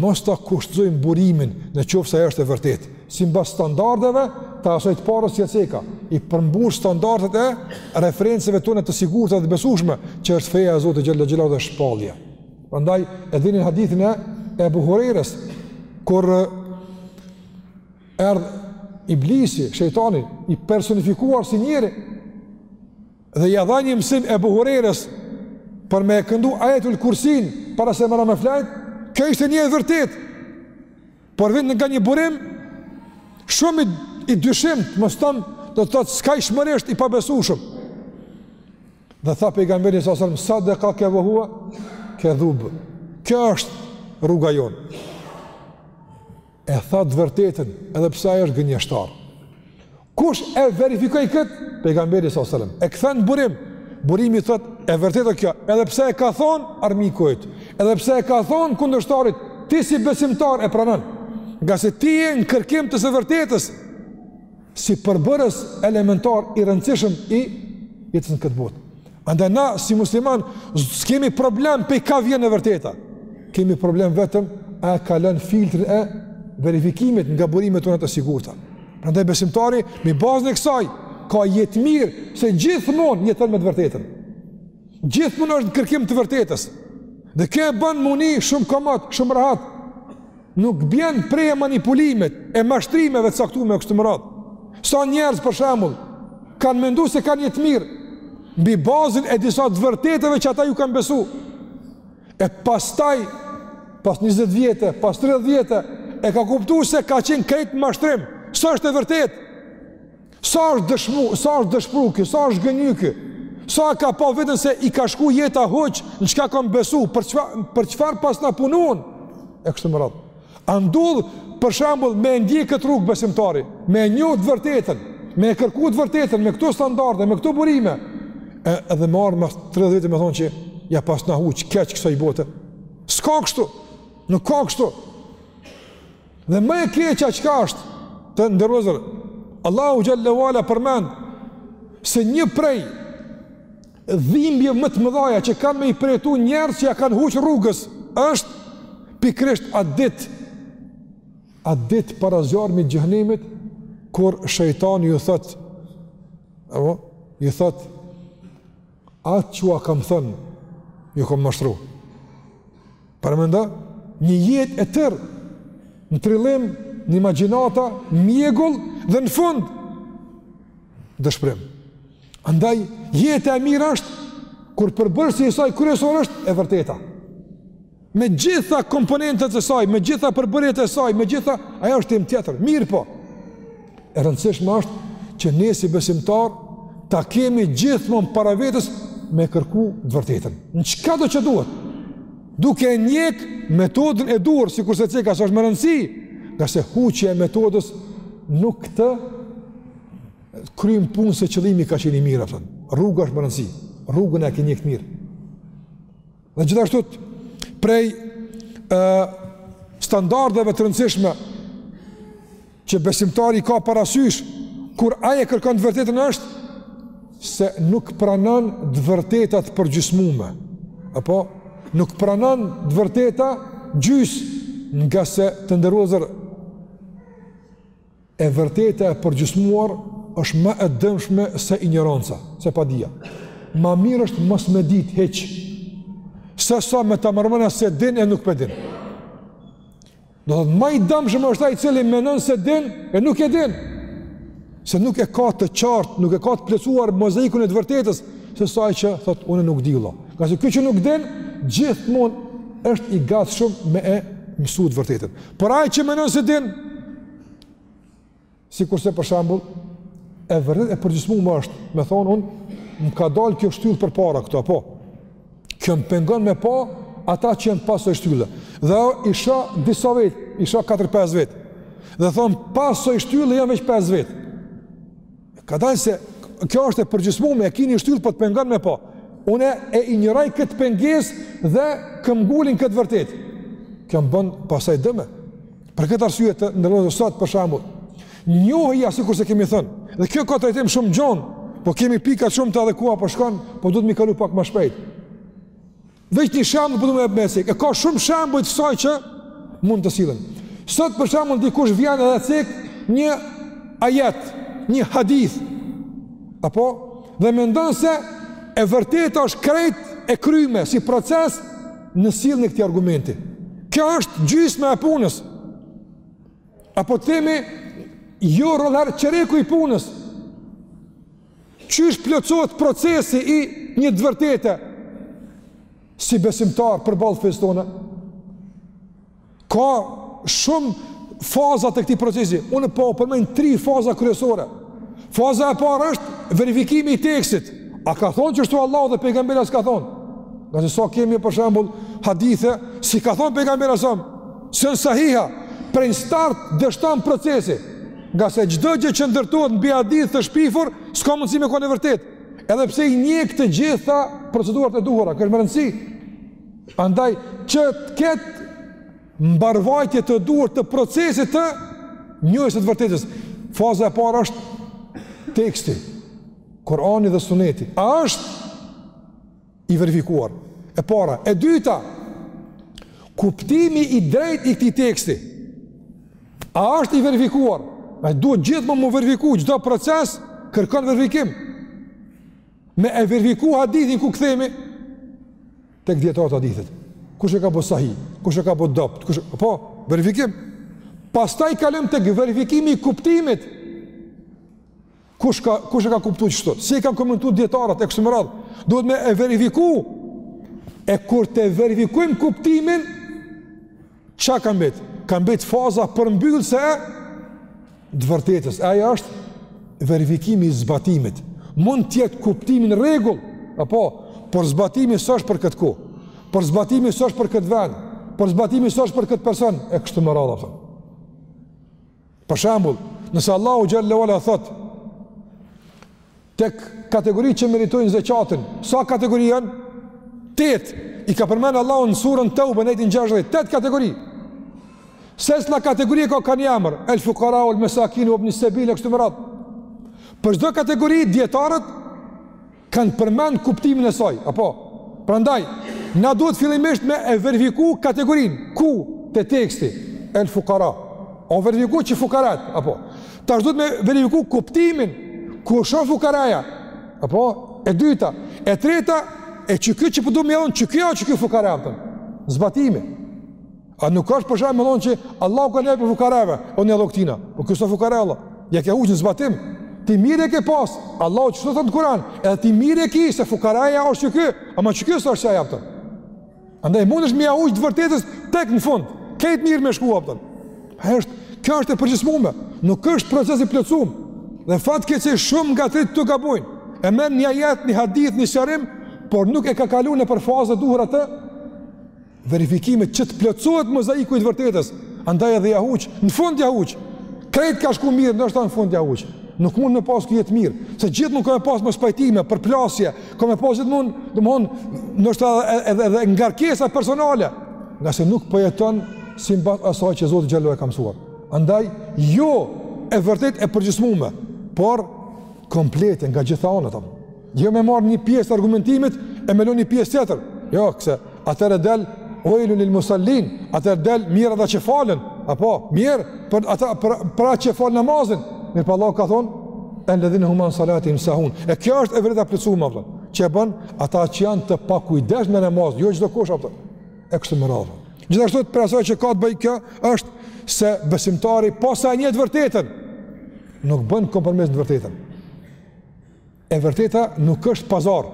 mos ta kushtëzojmë burimin në qoftë se është e vërtetë. simbas standardeve të asaj të parës që e ceka, i përmbush standardet e referenceve tona të sigurta dhe të besueshme, që është feja e Zotit xhelle xhelaluhu dhe shpallja. Prandaj e dini hadithin e Ebu Hurejrës kur erdh iblisi, shejtani i personifikuar si njeri dhe ia dha një mësim Ebu Hurejrës për me e këndu Ajetul Kursinë para se me ra me flejt, kjo ishte një e vërtetë. Por vjen nga një burim shumë i, i dyshimt, mos t'thom, do të thotë skajshmërisht i pabesushëm. Dhe tha pejgamberi sallallahu alajhi wasallam, sadekake ve huve kedhub. Kjo është rruga jonë. E tha të vërtetën, edhe pse ai është gënjeshtar. Kush e verifikoi kët? Pejgamberi sallallahu alajhi wasallam. E kthen burim. Burimi thot, e vërtetë kjo, edhe pse e ka thon armiku yt, edhe pse e ka thon kundërshtari yt, ti si besimtar e pranon. Ngase ti je në kërkim të së vërtetës si përbërës elementar i rëndësishëm i jetës në këtë botë. Andaj na si muslimanë s'kemi problem pe ka vjen e vërteta. Kemi problem vetëm a e kalon filtrin e verifikimit nga burimet tona të sigurta. Prandaj besimtari me bazën e kësaj ka jetë mirë se gjithmonë jeton me të vërtetën. Gjithmonë është në kërkim të vërtetës. Dhe kjo e bën m'u ni shumë komod, shumë rahat. Nuk bjen pre e manipulimit, e mashtrimeve të caktume e kështu me radhë. Sa njerëz për shembull, kanë mendu se kanë jetë mirë, mbi bazën e disa të vërtetave që ata iu kanë besu. E pastaj, pas 20 vjete, pas 30 vjete, e ka kuptu se ka qenë krejt mashtrim, s'është e vërtetë. Sa është dëshmu, sa është dëshpru ky, sa është gënjy ky. Sa ka pa veten se i ka shku jeta huq, në çka kam besu, për çfarë për çfarë pasna punu? E kështu me radhë. A ndodh për shembull me e ndjek këtë rrugë besimtari, me njoh të vërtetën, me kërku të vërtetën me këto standarde, me këto burime. E, edhe me ardh mas 30 vite me thonë që ia pasna huq keq kësaj bote. S'ka kështu. Nuk ka kështu. Dhe më e keqja çka është të nderuar. Allahu xhelle ve ala përmend se një prej dhimbje më të mëdha që kanë me i përjetu njerëz që ia kanë huq rrugës është pikërisht atë ditë atë ditë para zjarrmit të xhehenemit kur shejtani ju thot apo ju thot Atë që ua kam thënë, ju kam mashtru. Paramendo, një jetë e tërë, në trillim, në imagjinata, në mjegull dhe në fund, dëshpërim. Andaj, jeta e mirë është, kur përbërësi i saj kryesor është, e vërteta. Me gjitha komponentet e saj, me gjitha përbërjet e saj, me gjitha, ajo është temë tjetër, mirëpo. E rëndësishme është që ne si besimtarë ta kemi gjithmonë para vetes me kërku të vërtetën. Në çka do që duhet? Duke njek metodën e duhur, sikurse ceka, se është me rëndësi, ngase huqja e metodës nuk të kryn punë se qëllimi ka qenë i mirë, rruga është me rëndësi, rrugën a e ke njekë mirë. Dhe gjithashtu prej ë standardeve të rëndësishme që besimtari i ka parasysh kur ai e kërkon të vërtetën është se nuk pranon të vërteta të përgjysmume. Apo nuk pranon të vërteta gjysë ngase të nderuar E vërteta e përgjysmuar është ma e dëmshme se injoranca, se padija. Ma mirë është mos me ditë hiç, se sa me ta marr mena se din e nuk e din. Do të thotë ma i dëmshëm është ai i cili menon se din e nuk e din. Se nuk e ka të qartë, nuk e ka të plotësuar mozaikun e të vërtetës, se sa ai që thotë unë nuk di vëlla. Ngase ky që nuk din, gjithmonë është i gatshëm me e mësu të vërtetën. Por ai që menon se din, Sikurse për shembull, e vërtetë e përgjysmume është, me thonë unë, më ka dalë kjo shtyllë përpara këtu, apo. Kjo më pengon me pa, ata që janë pas saj shtylle. Dhe i shoh disa vetë, i shoh 4-5 vetë. Dhe thonë, pas saj shtylle janë veç 5 vetë. Ka dalë se kjo është e përgjysmume, e kini shtyllën, po të pengon me pa. Unë e injoroj këtë pengesë dhe këmbngul në këtë vërtetë. Kjo bon pastaj dëme. Për këtë arsye të nderuar sot, për shembull, njohja sikurse kemi thënë, dhe kjo ka trajtim shumë gjonë, po kemi pika shumë edhe koha po shkon, po duhet m'i kalu pak ma shpejtë. Veç një shembull po du me e cek. E ka shumë shembuj të kësaj që mund të sillen. Sot për shembull dikush vjen edhe cek një ajet, një hadith. Apo dhe mendon se e vërteta është krejt e kryme si proces në sjelljen e këtij argumenti. Kjo është gjysma e punës. Apo të themi jo rrallëherë çereku i punës. Qysh plotësohet procesi i një të vërtete si besimtar përballë fesë tonë? Ka shumë faza të këtij procesi. Unë po përmend tri faza kryesore. Faza e parë është verifikimi i tekstit. A ka thonë qështu Allahu dhe pejgamberi a s'ka thonë? Ngase nëse kemi për shembull hadithe, s'i ka thonë pejgamberi sa, s'janë sahiha, prej në start dështon procesi. Ngase çdo gjë që ndërtohet mbi hadith të shpifur, s'ka mundësi me konë e vërtetë. Edhe pse i njeh të gjitha procedurat e duhura, kjo është me rëndësi. Andaj që të ketë mbarvajtje të duhur të procesit të njohjes së të vërtetës. Faza e parë është teksti. Kur'ani dhe Suneti. A është i verifikuar. E para, e dyta, kuptimi i drejt i këtij teksti, a është i verifikuar, e duhet gjithmonë m'u verifiku, çdo proces kërkon verifikim, me e verifiku hadithin ku kthehemi, tek dijetarët e hadithit, kush e ka bo sahih, kush e ka bo dobët, kush e ka bo, po, verifikim, pastaj kalojmë tek verifikimi i kuptimit, Kush ka kush e ka kuptu kështu? Si e kanë komentu dijetarët e kështu me radhë? Duhet me e verifiku. E kur ta verifikojmë kuptimin, çka ka mbet? Ka mbet faza përmbyllëse e të vërtetës. Ai është verifikimi i zbatimit. Mund të jetë kuptimi në rregull, apo por zbatimi s'është për këtë kohë. Por zbatimi s'është për këtë vend. Por zbatimi s'është për këtë person e kështu me radhë. Për shembull, nëse Allahu xhelle ue ala thotë tek kategoritë që meritojnë zeqatin, sa kategori janë? 8. I ka përmend Allahu në surën Teube në ajetin 60, 8 kategori. Secila kategori e ka ka një emër, el fukara uel mesakin uebni sebil e kështu me radhë. Për çdo kategori dijetarët kanë përmend kuptimin e saj, apo? Prandaj na duhet fillimisht me e verifiku kategorinë ku te teksti el fukara. U verifiku që fukarat, apo? Tash duhet me e verifiku kuptimin kush është fukaraja. Apo e dyta, e treta, e qiky që po do me thonë qiky a është fukara apo? Zbatimi. A nuk është për shembull me thonë që Allahu ka lënë për fukareve, o një lloktina. Po kush është fukara vlla? Ia ke huq në zbatim. Ti mirë e ke pas. Allahu çfarë thotë në Kur'an? Edhe ti mirë e ke se fukaraja është ky. Ama qiky s'është qaj apo? Andaj mundesh me huq të vërtetës tek në fund. Këtë mirë m'kuptoni. Është, kjo është e përgjithshme. Nuk është proces i plotësuar. Dhe fatkeqësisht shumë nga këtu gabojnë. E merr një ajet, një hadith, një sqarim, por nuk e ka kaluar nëpër fazat e duhura të verifikimit që të plotësohet mozaiku i të vërtetës. Andaj edhe ja huq, në fund ja huq. Krejt ka shku mirë, ndoshta në fund ja huq. Nuk mund me pas ky jetë mirë, se gjithmonë ka me pas mospajtime, përplasje, ka me pas gjithmonë, domthon, ndoshta edhe edhe ngarkesa personale, ngase nuk po jeton simbas asaj që Zoti xhallahu e ka mësuar. Andaj jo e vërtet e përgjysmume, por komplete nga gjitha anët. Jo me marrë një pjesë të argumentimit e me lon një pjesë tjetër. Jo, se atëherë del, uejlun lil musal-lin, atëherë del, mjerë ata që falen, apo, mjerë, për, ata, për, për atë që fal namazin, mirëpo Allahu ka thonë, el-ledhine hum an salatihim sahun, e kjo është e vërteta e plotësume, a kupton, që e bën, ata që janë të pakujdesshëm në namaz, jo çdokush, a kupton, e kështu me radhë. Gjithashtu prej asaj që ka të bëjë kjo, është se besimtari, posa e njeh të vërtetën, nuk bën kompromis në të vërtetën. E vërteta nuk është pazar,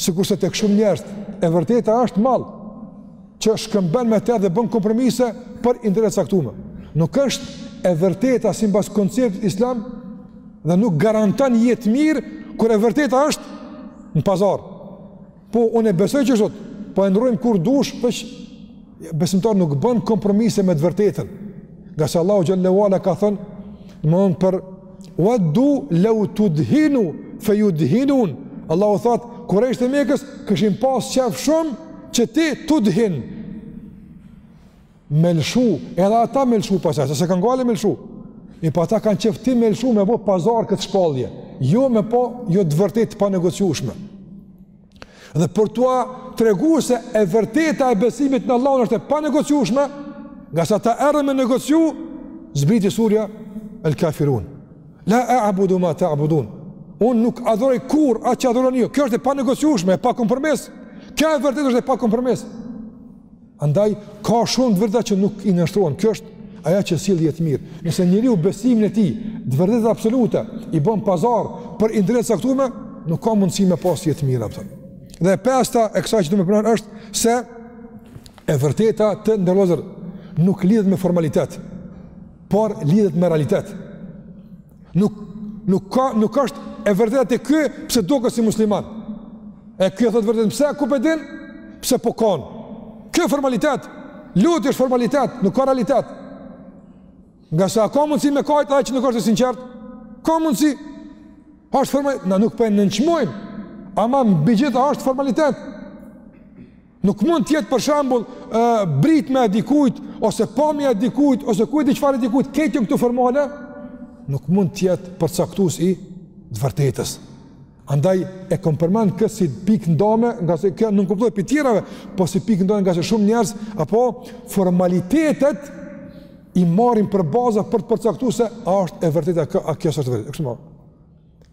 sikurse tek shumë njerëz, e vërteta është mall, që shkëmben me te dhe bën kompromise për interesa t'caktume. Nuk është e vërteta simbas konceptit islam dhe nuk garanton jetë mirë kur e vërteta është në pazar. Po unë e besoj që sot, po e ndrrojmë kur dush, po besimtari nuk bën kompromise me të vërtetën. Ngase Allahu xhel-le ue ala ka thënë, domethon për wadu law tudhinu fayudhinun. Allahu thot, kurejshët e Mekës, kishin pas qef shumë që ti tudhin. me lëshu, edhe ata me lëshu pasaj, se s'e kanë gajle me lëshu. Mirëpo po ata kanë qef ti me lëshu me bo pazar këtë shpallje, jo me po, jon të vërteta të panegociushme. Dhe për t'ua tregu se e vërteta e besimit në Allahun është e panegociushme, ngase ata erdhën me negociu, zbriti surja el kafirun. La a'budu ma ta'budun. Unë nuk adhuroj kurrë atë që adhuroni ju. Kjo është e panegociushme, e pa kompromis. Kjo e vërtet është e pa kompromis. Andaj ka shumë të vërteta që nuk i nënshtrohen. Kjo është ajo që sjell jetë mirë. Nëse njeriu besimin e tij, të vërtetat absolute, i bën pazar për interesa të caktume, nuk ka mundësi me pas jetë mirë, a kupton. Dhe e pesta e kësaj që do të më është se e vërteta të nderum vllazër nuk lidhet me formalitet, por lidhet me realitet. Nuk nuk ka nuk është e vërteta te ky pse duket si musliman. E ky thotë vërtet pse ku po e din? Pse po kon? Kjo formalitet? Loti është formalitet, nuk ka realitet. Ngase a ka mundësi me kajt ai që nuk është i sinqert? Ka mundësi. Është formal, na nuk po e nënçmojmë. Ama mbi gjitha është formalitet. Nuk mund të jetë për shembull britma e dikujt ose pamja e dikujt ose ku di çfarë e dikujt këto këto formale nuk mund të jetë përcaktues i të vërtetës. Andaj e kam përmend këtë si pikë ndome, nga se kjo nuk kuptohet prej tjerave, po si pikë ndome nga se shumë njerëz apo formalitetet i marrin për baza për të përcaktuar se a është e vërteta kjo a kjo është e vërteta. Kështu më.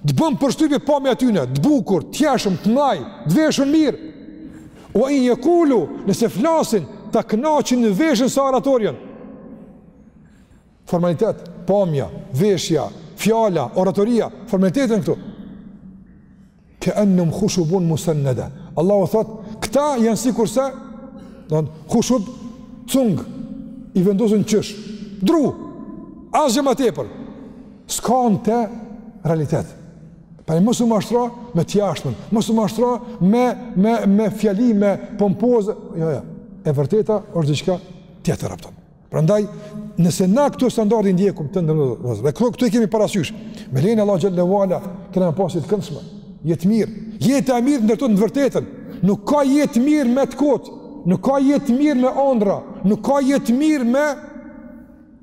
Të bën përshtypje pamja e tyre, të bukur, të hijshëm, të mdhaj, të veshur mirë. Ve in jekulu, nëse flasin, ta kënaqin veshin me oratorinë. Formalitet, pamja, veshja, fjala, oratoria, formalitete këto. Ke ennehum khushubun musennede. Allahu thotë, këta janë sikurse, domethënë khushub, cung, i vendosun qysh, dru, asgjë më tepër. S'ka në te realitet. Prandaj mos u mashtro me të jashtmen, mos u mashtro me, me, me fjalim, me pompozë. Jo, jo, e vërteta është diçka tjetër, a kupton. Prandaj, nëse na këto standarde i ndjekum, domethënë dhe dhe këto, këto i kemi parasysh, me lejen e Allahut xhel-le ve ala, kena me pas të këndshme, jetë të mirë, jeta e mirë ndërtohet në të vërtetën, nuk ka jetë mirë me të kotë, nuk ka jetë mirë me andra, nuk ka jetë mirë me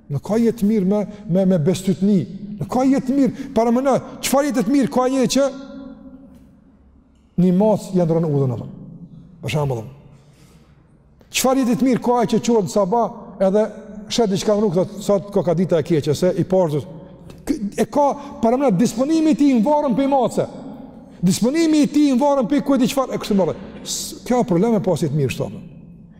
Nuk ka jetë mirë me, me, me bestytni. Nuk ka jetë mirë. Paramendo, çfarë jete të mirë ka një që një macë ja pren udhën, a kupton. Për shembull domethënë. Çfarë jete të mirë ka ai që çohet në sabah edhe sheh diçka në rrugë, thotë, sot koka dita e keqe, se i parëzës. E ka, paramendo, disponimi i tij varet prej ni mace. Disponimi i tij varet prej ku di çfarë, e kështu me radhë. Kjo problem me pas jetë mirë, shtë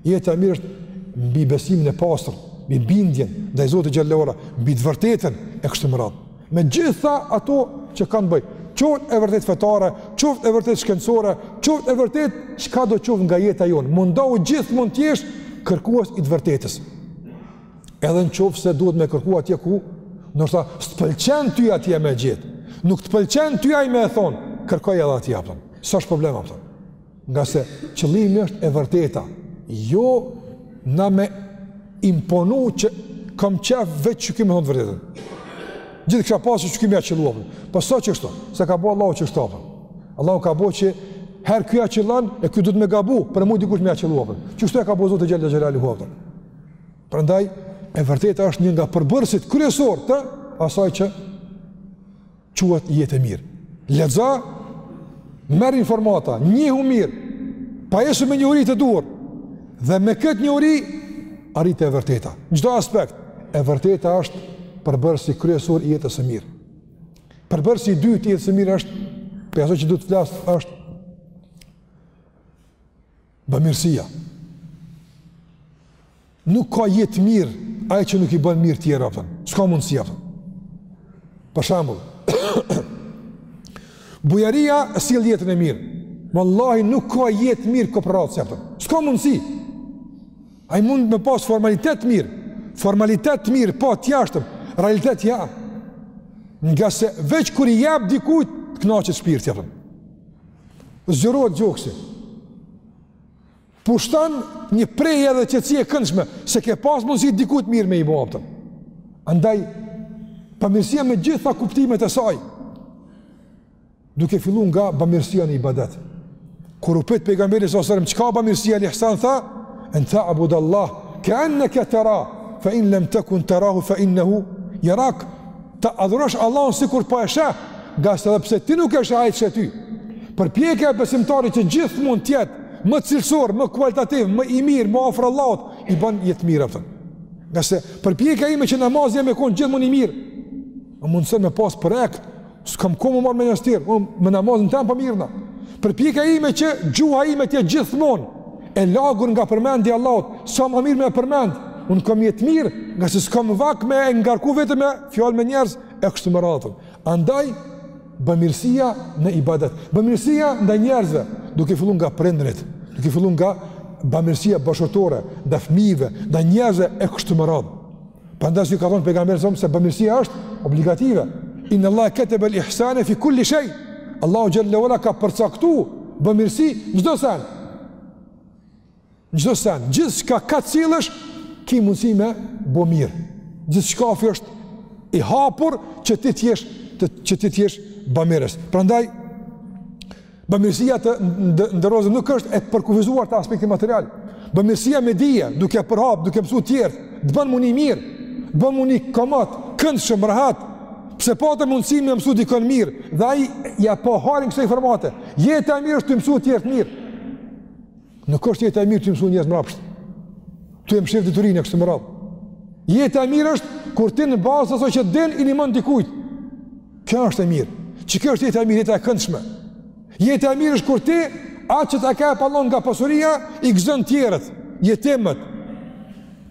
Jeta e mirë është mbi besimin e pastër, mbi bindjen ndaj Zotit xhel-le ve ala, mbi të vërtetën e kështu me radhë. Me gjitha ato që kanë të bëjnë, qoftë e vërtet fetare, qoftë e vërtet shkencore, qoftë e vërtet çka do qoftë nga jeta jonë, mundohu gjithmonë të jesh kërkues i të vërtetës. Edhe në qoftë se duhet me kërku atje ku, ndoshta s'të pëlqen ty atje me e gjetë, nuk të pëlqen ty ai me e thonë, kërkoje edhe atje, a kupton. S'është problem, a kupton. Nga se qëllimi është e vërteta, jo na me imponu që kam qef veç qyky me thonë të vërtetën. Gjithë kisha pasë qef ky me ia qëllu, a kupton. Po s'është qështu, s'e ka bo Allahu qështu, a kupton. Allahu e ka bo që herë ky ia qëllon e ky duhet me gabu, për me mujt dikush me ia qëllu, a kupton. Qështu e ka bo Zoti Xhel-le Xhelaluhu, a kupton. Prandaj, e vërteta është një nga përbërësit kryesor të asaj që quhet jetë e mirë. Lexo, merr informata, njihu mirë, pajisu me njohuri të duhur, dhe me këtë njohuri, arrin te e vërteta. Në çdo aspekt, e vërteta është përbërësi kryesor i jetës së mirë. Përbërësi i dytë i jetës së mirë është, për atë që du të flas, është Bamirësia. Nuk ka jetë mirë ai që nuk i bën mirë tjerëve, a kupton. S'ka mundësi, a kupton. Për shembull, bujaria sjell jetën e mirë. Vallahi nuk ka jetë mirë koprraci, a kupton. S'ka mundësi. Ai mund me pas formalitet të mirë, formalitet të mirë po të jashtëm, realitet jo. Ngase veç kur i jap dikujt, të kënaqet shpirti, a kupton. Zgjerohet gjoksi. Pushton një prehje edhe qetësi e këndshme, se ke pas mundësi dikujt mirë me i bo, a kupton. Andaj, bëmirësia me gjitha kuptimet e saj, duke fillu nga bëmirësia në ibadet. Kur u pyt pejgamberi alejhi selam, çka bëmirësia el ihsan, tha, en ta'bud Allah ke enneke terah, fe in lem tekun terahu, fe innehu jerak, ta adhurosh Allahun sikur po e sheh, ngase edhe pse ti nuk e sheh ai t'sheh ty. Përpjekja e besimtarit që gjithmonë të jetë më cilësor, më kualitativ, më i mirë, më afër Allahut, i bën jetë mirë, a kupton. Ngase përpjekja ime që namazi jem me konë gjithmonë i mirë, më mundëson me pas projekt, s'kam kohë me u marrë me nja tjetër, unë me namazin tem po mirrna. Përpjekja ime që gjuha ime të jetë gjithë E lagur nga përmendja e Allahut, sa më mirë me përmend. Unë kam jetë mirë, ngase s'kam vakt me e ngarku veten me fjalë me njerëz e kështu me radhë. Andaj bamirësia në ibadet, bamirësia ndaj njerëzve, duke fillu nga prindërit, duke fillu nga bamirësia bashkëshortore, ndaj fëmijëve, ndaj njerëzve e kështu me radhë. Prandaj si ka thënë pejgamberi alejhi selam se bamirësia është obligative. Inna Allah kataba al-ihsana fi kulli shay. Allahu xhel-le ve ala ka përcaktu bamirësi në çdo sen. Në çdo sen, gjithçka kah t'sillesh ki mundësi me bo mirë. Gjithçkafi është i hapur që ti t'jesh, të, që ti t'jesh bëmirës. Prandaj, Bamirësia të ndershëm nuk është e përkufizuar te aspekti material. Bamirësia me dije, duke përhap, duke msu tjerët, të bon me u ni mirë, të bon me u ni komod, këndshëm, rahat, pse pate mundësi me mësu dikon mirë, dhe ai ja po i arrin këso informate, jeta e mirë është tu i mësu tjerët mirë. Nuk është jeta e mirë tu i mësu njerëz mbrapsht. Tu e mshef diturinë kështu me radhë. Jeta e mirë është kur ti në bazë asaj që din i ndihmon dikujt. Kjo është e mirë. Qe kjo është jeta e mirë, jeta e këndshme. Jeta e mirë është kur ti atë që ta ka jep Allahu nga pasuria i gëzon tjerët, jetimët.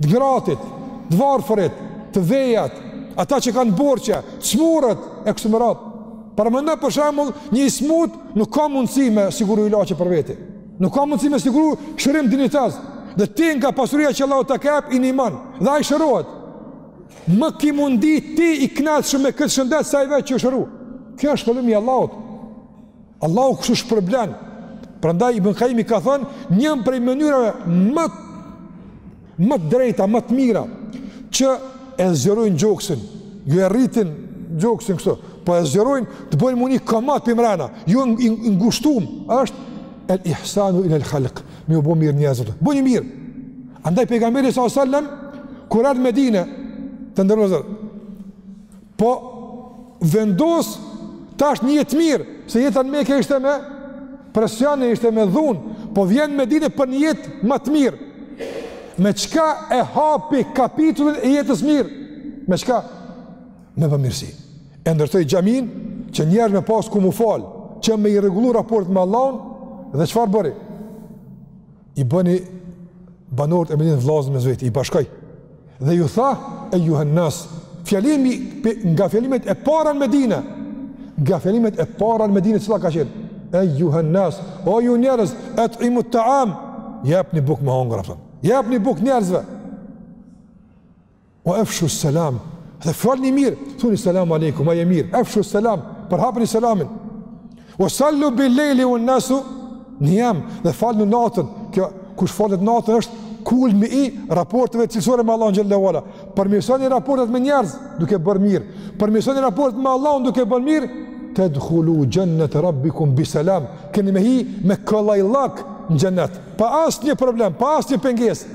të ngratit, të varfërit, të vejat, ata që kanë borxhe, të smurët, e kështu me radhë. Paramendo për shembull, një i smut nuk ka mundësi me siguru ilaçe për veti. Nuk ka mundësi me siguru shërim dinjitoz. Dhe ti nga pasuria që Allahu ta ka jep, i nimon, dhe ai shërohet. Më ki me u ndi ti i knaqshëm me këtë shëndet, se ai vetë që u shëru. Kjo është shpërblimi i Allahut. Allahu kështu shpërblen. Prandaj Ibn Kajimi ka thënë, një prej mënyrave më të drejta, më të mira që e zgjerojnë gjoksin, jo e rritin gjoksin kështu, po e zgjerojnë të bëjnë me u ni komot përmrena, jo i ngushtum, është el ihsanu ila el khalq, me ju bo mirë njerëzve. Bëni mirë. Andaj pejgamberi sal sallam kur erdh në Medinë, të nderuar. Po vendos tash një jetë mirë, se jeta n'Mekë ishte me presion, ishte me dhunë, po vjen Medinë për një jetë ma të mirë. Me çka e hapi kapitullin e jetës mirë? Me çka? Me bamirësi. E ndërtoi xhaminë që njerëz me pas ku m'u fal, që me i rregullu raportet me Allahun dhe çfarë bëri? i bëri banorët e Medinës vëllazën mes veti, i bashkoi. Dhe ju tha ejjuhan nas, fjalimi nga fjalimet e para në Medinë, nga fjalimet e para në Medinë cila ka qenë? Ejjuhan nas, o ju njerëz, at'imu ta'am, jepni bukë me hongër, apton. Jepni bukë njerëzve. O efshu selam, dhe folni mirë, thuni selam aleikum, a je mirë, efshu selam, përhapeni selamin. O sallu bi lejli uen nasu nijam, dhe falnu natën, kjo, kush falet natën është kulmi i raporteve cilësore me Allahun xhelle ue ala. Përmirësoni raportet me njerëz duke bërë mirë. Përmirësoni raportet me Allahun duke bërë mirë. Tadkhulu jannat rabbikum bi salam. Keni me hi me kollajllak në xhenet, pa asnjë problem, pa asnjë pengesë.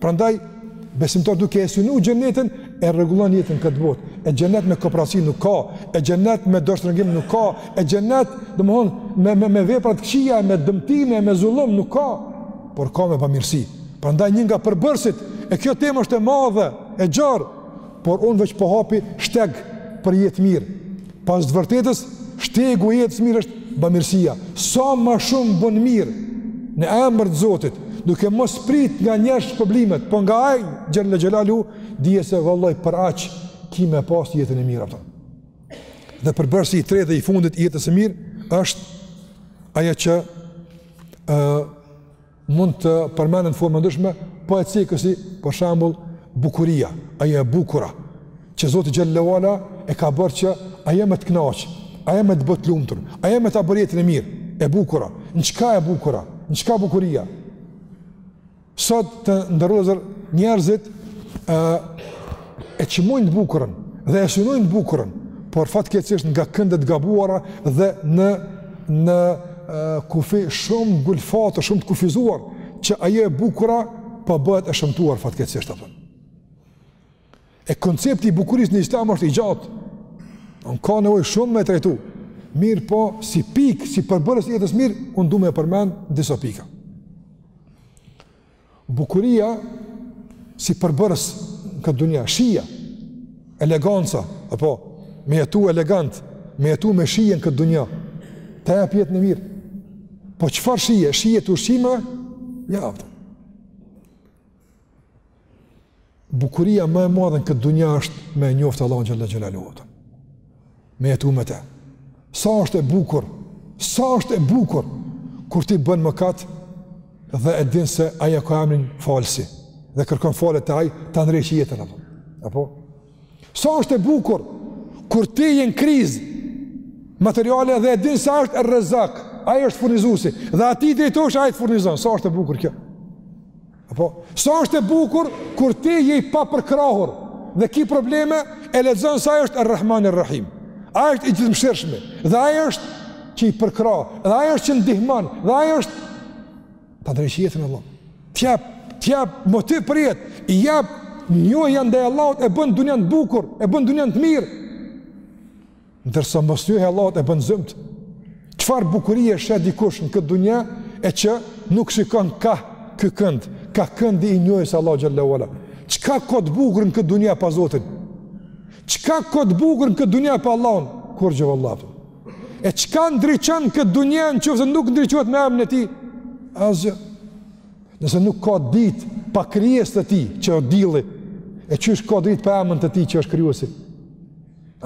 Prandaj besimtari duke e synu xhenetin e rregullon jetën n'këtë botë. E xhenet me kopraci nuk ka, e xhenet me dorështrëngim nuk ka, e xhenet, domthon me me me vepra të këqija, me dëmtime, me zullum nuk ka, por ka me bamirësi. Prandaj një nga përbërësit e kjo temë është e madhe, e gjerë. Por unë veç po hapi shtegun për jetë mirë. Pas së vërtetës, shtegu i jetës së mirë është bamirësia. Sa ma shumë bon mirë në emër të Zotit, duke mos prit nga njerëz shpërblimet, po nga ai xhelle xhelaluhu, dhije se vallahi për aq ki me pas jetën e mirë. Dhe përbërësi i tretë dhe i fundit i jetës së mirë, është ajo që uh, Mund të përmenden n'forma të ndryshme po e cekë si për shembull bukuria, ajo e bukura që Zoti xhelle ue ala e ka bërë që ajo me të kënaq, ajo me të bë të lumtur, ajo me ta bë jetën e mirë, e bukura. Në çka e bukura? Në çka bukuria? Sot të nderuar njerëzit ë e çmojnë të bukurën dhe e synojnë të bukurën, por fatkeqësisht nga këndet e gabuara dhe në në kufi shumë gulfatë, shumë të kufizuar, që ajo e bukura po bëhet e shëmtuar fatkeqësisht apo. E koncepti i bukurisë në Islam është i gjatë. Ka nevojë shumë me u trajtu. Mirëpo, si pikë, si përbërës i jetës mirë, unë du me përmend disa pika. Bukuria si përbërës në këtë dunja, shija, eleganca, apo, me jetu elegant, me jetu me shije në këtë dunja, ta jep jetën e mirë. Po çfarë shije? Shije të ushqimeve? Ja, apëtë. Bukuria më e madhe në këtë dunja është me e njoftë Allahun xhel-le xhelaluhu. Me jetu me te. Sa është e bukur, sa është e bukur, kur ti bën mëkat dhe e din se ai ka emrin Falësi dhe kërkon falje te ai, ta ndreq jetën. Apo? apo? Sa është e bukur, kur ti je në krizë materiale dhe e din se është Er-Rezak, ai është furnizuesi, dhe atij i drejtohesh ai të furnizon, sa është e bukur kjo? Apo, sa është e bukur, kur ti je i papërkrahur, dhe ki probleme, e lexon se ai është Err-Rrahmani Rr-Rrahim. Ai është i Gjithëmëshirshmi dhe ai është që i përkrah, dhe ai është që ndihmon, dhe ai është ta dreq jetën Allahu. Të jap, të jap motiv për jetë, i jep një janë dhe Allah e bëndë dunjan të bukur, e bën dunjan të mirë, Ndërsa mosnjohja e Allahut e bën zymt. Çfarë bukurie sheh dikush në këtë dunja e që nuk shikon ka ky kënd, ka këndi i njohjes së Allahut xhel-le ue ala. Çka ka të bukur në këtë dunja pa Zotin? Çka ka të bukur në këtë dunja pa Allahun? Kurrgjë vallahu. E çka ndriçon këtë dunja nqoftëse nuk ndriçohet me emrin e tij? Asgjë. Nëse nuk ka dritë pa krijesë të tij që o dilli, e qysh ka dritë pa emrin e tij që është krijuesi?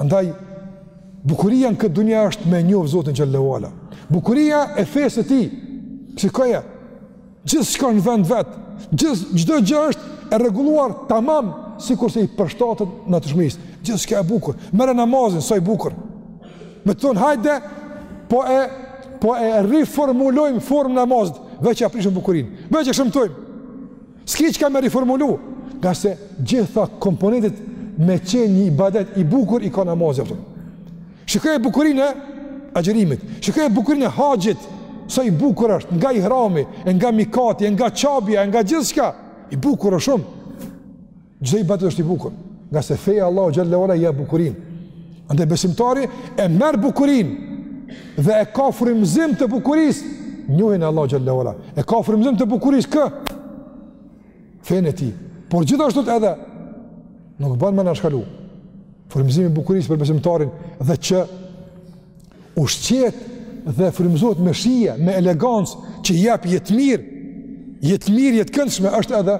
Andaj, bukuria në këtë dunja është me njoftë Zotin xhel-le ue ala. Bukuria e fesë së tij, shikoje, gjithçka në vend të vet, çdo gjë është e rregulluar tamam, sikurse i përshtatet natyrshmërisë. Gjithçka e bukur, merre namazin, sa i bukur. Me të thonë, hajde, po e, po e riformulojmë formën e namazit, veç ia prishim bukurinë, veç e shëmtojmë. S'ki çka me riformulu, ngase gjitha komponentet me qenë një ibadet i bukur i ka namazi, apo. Shikoje bukurinë e agjërimit, shikoje bukurinë e haxhit, sa i bukur është, nga ihrami, e nga mikati, e nga Qabja, e nga gjithçka, i bukur është shumë. Çdo ibadet është i bukur, ngase feja Allahu xhelle ve ala i jep bukurinë. Andaj besimtari e merr bukurinë dhe e ka frymëzim të bukurisë, njohjen e Allahut xhelle ve ala, e ka frymëzim të bukurisë kë? Fenë e tij. Por gjithashtu të edhe, nuk bën me anashkalu. Frymëzim i bukurisë për besimtarin dhe që ushqehet dhe frymëzohet me shije, me elegancë, që jep jetë mirë, jetë mirë, jetë këndshme, është edhe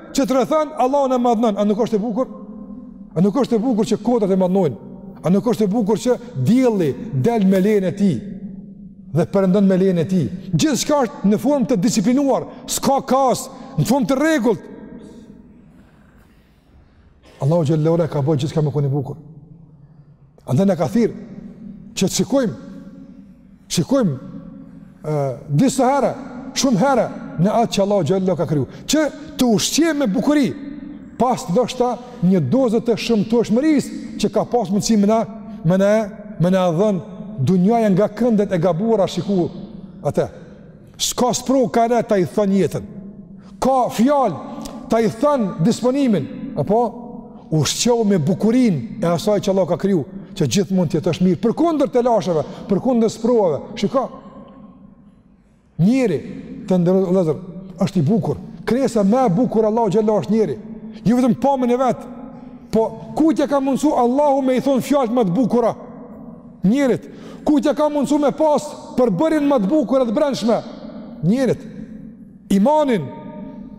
Që të rrethon, Allahun e madhnon, a nuk është e bukur? A nuk është e bukur që kodrat e madhnojnë? A nuk është e bukur që dielli del me lejen e tij? Dhe perëndon me lejen e tij? Gjithçka është në formë të disiplinuar, s'ka kaos, në formë të rregullt. Allahu xhelle ve ala ka bo gjithçka me konë e bukur. Andaj na ka thirr që të shikojmë shikojmë ë disa herë, shumë herë në atë që Allahu xhelle ve ala ka kriju, që të ushqehemi me bukuri. Pas ndoshta një doze të shëmtueshmërisë që ka pas mundësi me na me na me na dhënë dunjaja nga këndet e gabuara. Shiko atë. S'ka sprovë ka ne ta idhton jetën. Ka fjalë ta idhton disponimin. Apo, ushqehu me bukurinë e asaj që Allah ka kryu, që gjithmonë të jetosh mirë, përkundër telasheve, përkundër sprovave. Shiko, njeriu të nderuar vëllezër është i bukur. Krijesa më e bukur e Allahut xhelle është njeriu. Jo vetëm pamjen e vet, po kujt ia ka mundësu Allahu me i thënë fjalët më të bukura? Njeriut, kujt ia ka mundësu me pas përbërjen më të bukur të brendshme? Njeriut, imanin,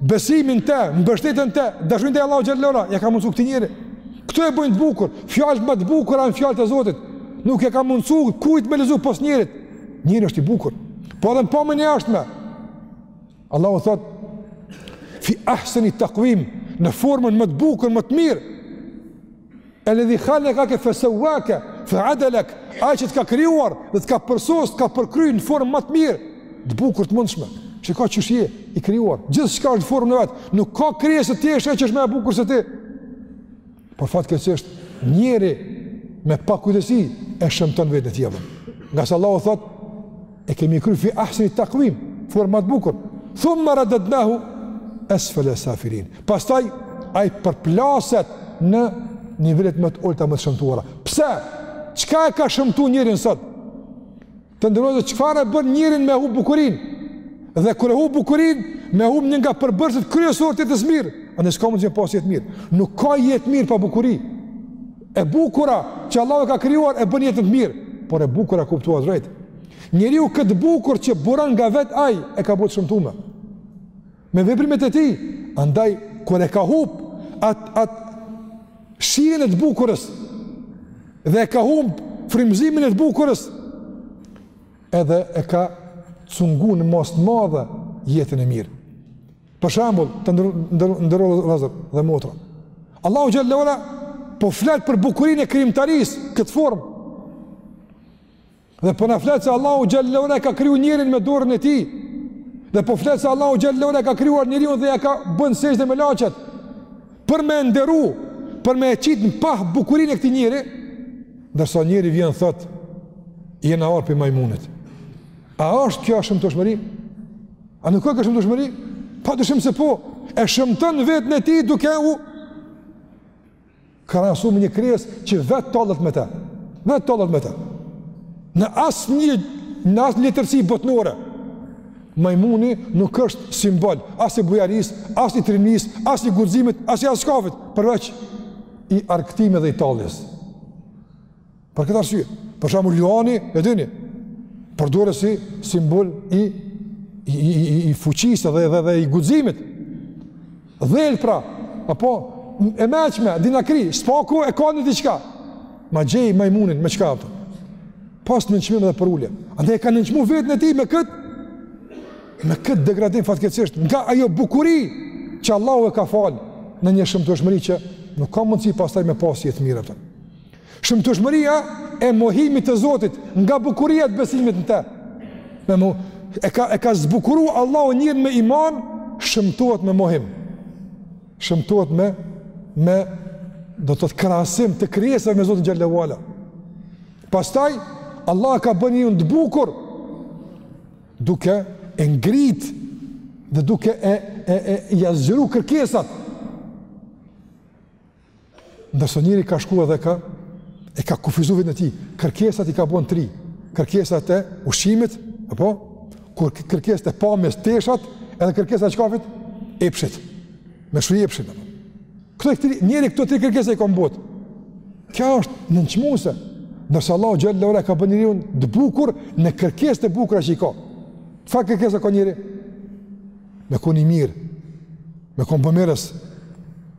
besimin te, mbështetjen te, dashurinë te Allahu xhelle ve ala, ia ka mundësu këtij njeriu. Këto e bëjnë të bukur, fjalët më të bukura janë fjalët e Zotit. Nuk ia ka mundësu kujt me lexu pos njeriut. Njeriu është i bukur. Po edhe në pamjen e jashtme. Allahu thotë, fi ahseni takuim, në formën më të bukur, më të mirë. Elledhi halekake fe sevvake fe adelek, ai që të ka krijuar dhe të ka përsosur, të ka përkryer në formë më të mirë, të bukur të mundshme. Shiko qysh je i krijuar. Gjithçka është në formën e vet. Nuk ka krijesë tjetër që është më e bukur se ti. Por fatkeqësisht njeriu me pakujdesi e shëmton veten e tij. Ngase Allahu thotë E kemi kriju fi ahseni takvim, formë ma të bukur. Thumme radednahu esfele safilin. Pastaj, ai përplaset në nivelet më të ulëta më të shëmtuara. Pse? Çka e ka shëmtu njeriun sot? Të nderuar vëllezër çfarë e ka bërë njeriun me humb bukurinë? Dhe kur e humb bukurinë, me humb një nga përbërësit kryesor të jetës së mirë. Andaj s'ka mundësi me pas jetë mirë? Nuk ka jetë mirë pa bukuri. E bukura që Allahu e ka krijuar e bën jetën të mirë, por e bukura e kuptuar drejt. Njeriu këtë bukur që buron nga vet ai e ka bërë të shëmtume. Me veprimet e tij, andaj kur e ka humb at at shijen e të bukurës dhe e ka humb frymëzimin e të bukurës, edhe e ka cungu në masë të madhe jetën e mirë. Për shembull, të nderuar vëllezër dhe motra. Allahu xhelle ue ala po flet për bukurinë e krijimtarisë këtë formë. Dhe po na flet se Allahu xhelle ue ala e ka kriju njerin me dorën e tij. Dhe po flet se Allahu xhelle ue ala e ka krijuar njeriun dhe ja ka bën sexhde melaqet për me e nderu, për me e qit në pah bukurinë e këtij njeri. Ndërsa njeri vjen thotë jena ardh pi majmunit. A është kjo shëmtueshmëri? A nuk ka kjo shëmtueshmëri? Pa dyshim se po, e shëmton veten e tij duke u krahasu me një krijesë që vetë tallet me të. Vetë tallet me të. Në asnjë në asnjë letërsi botnore majmuni nuk është simbol as i bujarisë, as i trimnisë, as i guximit, as i asikafit, përveç i argëtimit dhe i talljes. Për këtë arsye, për shembull Luani, e dini, përdoret si simbol i i i, i fuqisë dhe dhe dhe i guximit. Dhelpra, apo e meçme, dinakri, s'paku e ka ni diçka. Ma gjej majmunin me çka ato. Pos nënçmim dhe përulje. Andaj e ka nënçmu veten e tij me kët me kët degradim fatkeqësisht nga ajo bukuri që Allahu e ka fal në një shëmtueshmëri që nuk ka mundësi pastaj me pas jetë mirë atë. Shëmtueshmëria e mohimit të Zotit nga bukuria e besimit në të. Mm, e ka e ka zbukuruar Allahu njerin me iman, shëmtohet me mohim. Shëmtohet me me do të thotë krahasim të krijesave me Zotin xhelle ue ala. Pastaj Allah ka bënë njeriun të bukur duke e ngrit dhe duke e e e ia zgjeru kërkesat Ndërsa njeri ka shkuar dhe ka e ka kufizuar veten e tij, kërkesat i ka bën tri, kërkesat e ushqimit, apo kur kërkesat e pamjes teshat, edhe kërkesat e çkafit, epshit. Me shu epshit. Këto e tri, njeri këto tri kërkesa i ka mbajt. Kjo është nënçmuese. Ndërsa Allahu xhelle ue ala e ka bën njeriun të bukur në kërkesat e bukura që i ka. Çfarë kërkesa ka njeri? me kon i mirë, me kon bëmirës,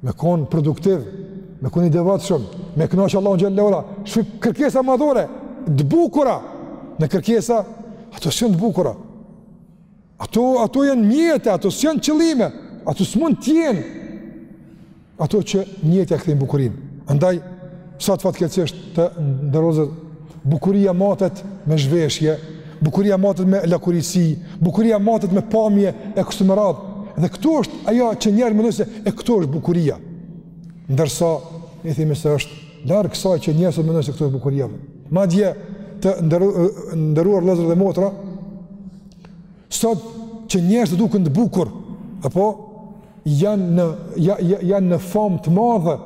me kon produktiv, me kon i devotshëm, me kënaq Allahun xhelle ue ala, shih kërkesa madhore, të bukura, në kërkesa, ato s'janë të bukura, ato, ato janë mjete, ato s'janë qëllime, ato s'mund të jenë, ato që njëmend e kthejnë bukurinë. Andaj, sot fatkeqësisht të nderuar, bukuria matet me zhveshje, bukuria matet me lakuriqësi, bukuria matet me pamje e kështu me radhë. Dhe këtu është ajo që njerëzit mendojnë se e këtu është bukuria. Ndërsa, i themi se është larg kësaj që njerëzit mendojnë se këtu është bukuria. Madje të nderuar vëllezër dhe motra, Sot që njerëzit të duken të bukur, apo janë në ja, ja, janë në famë të madhe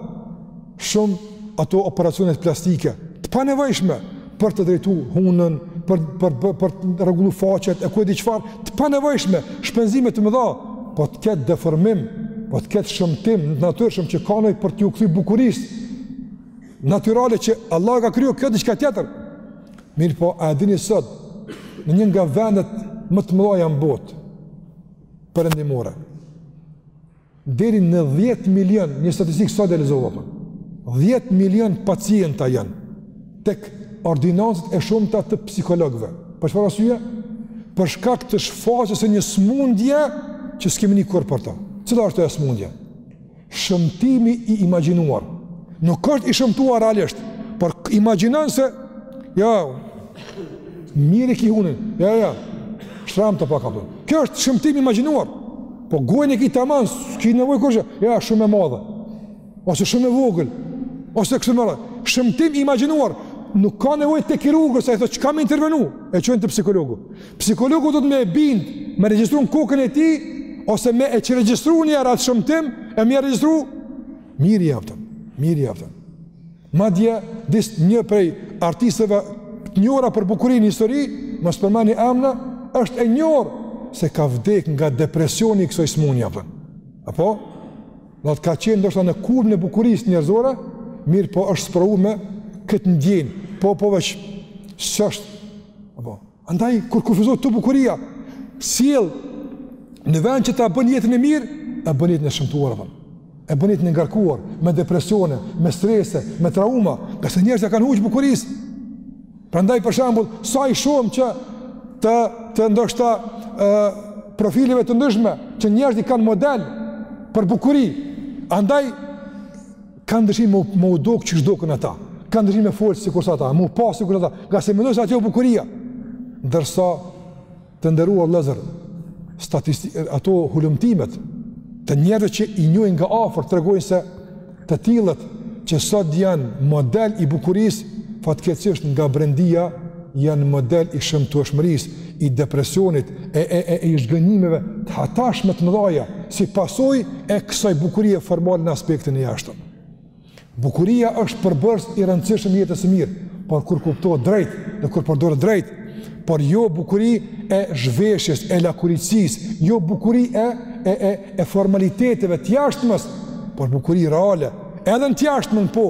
shumë ato operacionet plastike, të panevojshme për të drejtu hunën, për për për, për të rregullu faqet e ku e di çfarë, të panevojshme, shpenzime të mëdha, po të ketë deformim, po të ketë shëmtim të natyrshëm që ka nevojë për t'iu kthy bukurisë natyrale që Allahu e ka kriju kjo diçka tjetër. Mirëpo, a e dini sot në një nga vendet më të mëdha në botë perëndimore deri në 10 milion, një statistikë sot e lexova apo. 10 milion pacienta janë tek ordinancat e shumta të psikologëve. Për çfarë arsye? Për shkak të shfaqjes së një sëmundje që s'kemi ni kurrë për ta. Cila është ajo sëmundje? shëmtimi i imagjinuar. Nuk është i shëmtuar realisht, por imagjinon se ja mirë e ki hunën. Ja ja. Shtremtë pak apo. Kjo është shëmtim i imagjinuar. Po gojën e ki tamam, s'ki nevojë kurrë. Ja shumë e madhe. Ose shumë e vogël. Ose kështu me radhë. Shëmtim i imagjinuar. Nuk ka nevojë te kirurgu se ai thotë s'ka me intervenu. E çojnë te psikologu. Psikologu don me e bind, me regjistru në kokën e tij, ose me e çregjistru një herë atë shëmtim, e me e regjistru, mirë je apo, mirë je apo. Madje, dihet se një prej artisteve të njohura për bukuri në histori, mos përmendim emna, është e njohur se ka vdek nga depresioni i kësaj smundje, apo. Apo? Do të ketë qenë ndoshta në kulm të bukurisë njerëzore, mirëpo është sprovu me këtë ndjenjë, po po veç, s'është, apo? Andaj, kur kufizohet këtu bukuria, sjell në vend që ta bën jetën e mirë, e bën jetën e shëmtuar apo. E bën jetën e ngarkuar me depresione, me strese, me trauma, ngase njerëzit ia kanë huq bukurisë. Prandaj për shembull, sot i shohim që të të ndoshta e profileve të ndryshme që njerëzit i kanë model për bukuri. Andaj Kanë dëshirë me me u dok qysh doken ata. Kanë dëshirë me fol sikurse ata, me u pa sikurse ata. Ngase mendojnë se ajo bukuria. Ndërsa të nderuar vëllezër, statisti ato hulumtimet e njerëzve që i njohin nga afër tregojnë se të tillët që sot janë model i bukurisë fatkeqësisht nga brendia janë model i shëmtueshmërisë, i depresionit e e e i zhgënjimeve të hatashme të mëdha si pasojë e kësaj bukurie formale në aspektin e jashtëm. Bukuria është përbërës i rëndësishëm i jetës së mirë, por kur kuptohet drejt dhe kur përdoret drejt, por jo bukuri e zhveshjes, e lakuriqësisë, jo bukuri e, e, e, e formaliteteve të jashtmes, por bukuri reale, edhe në të jashtmen po,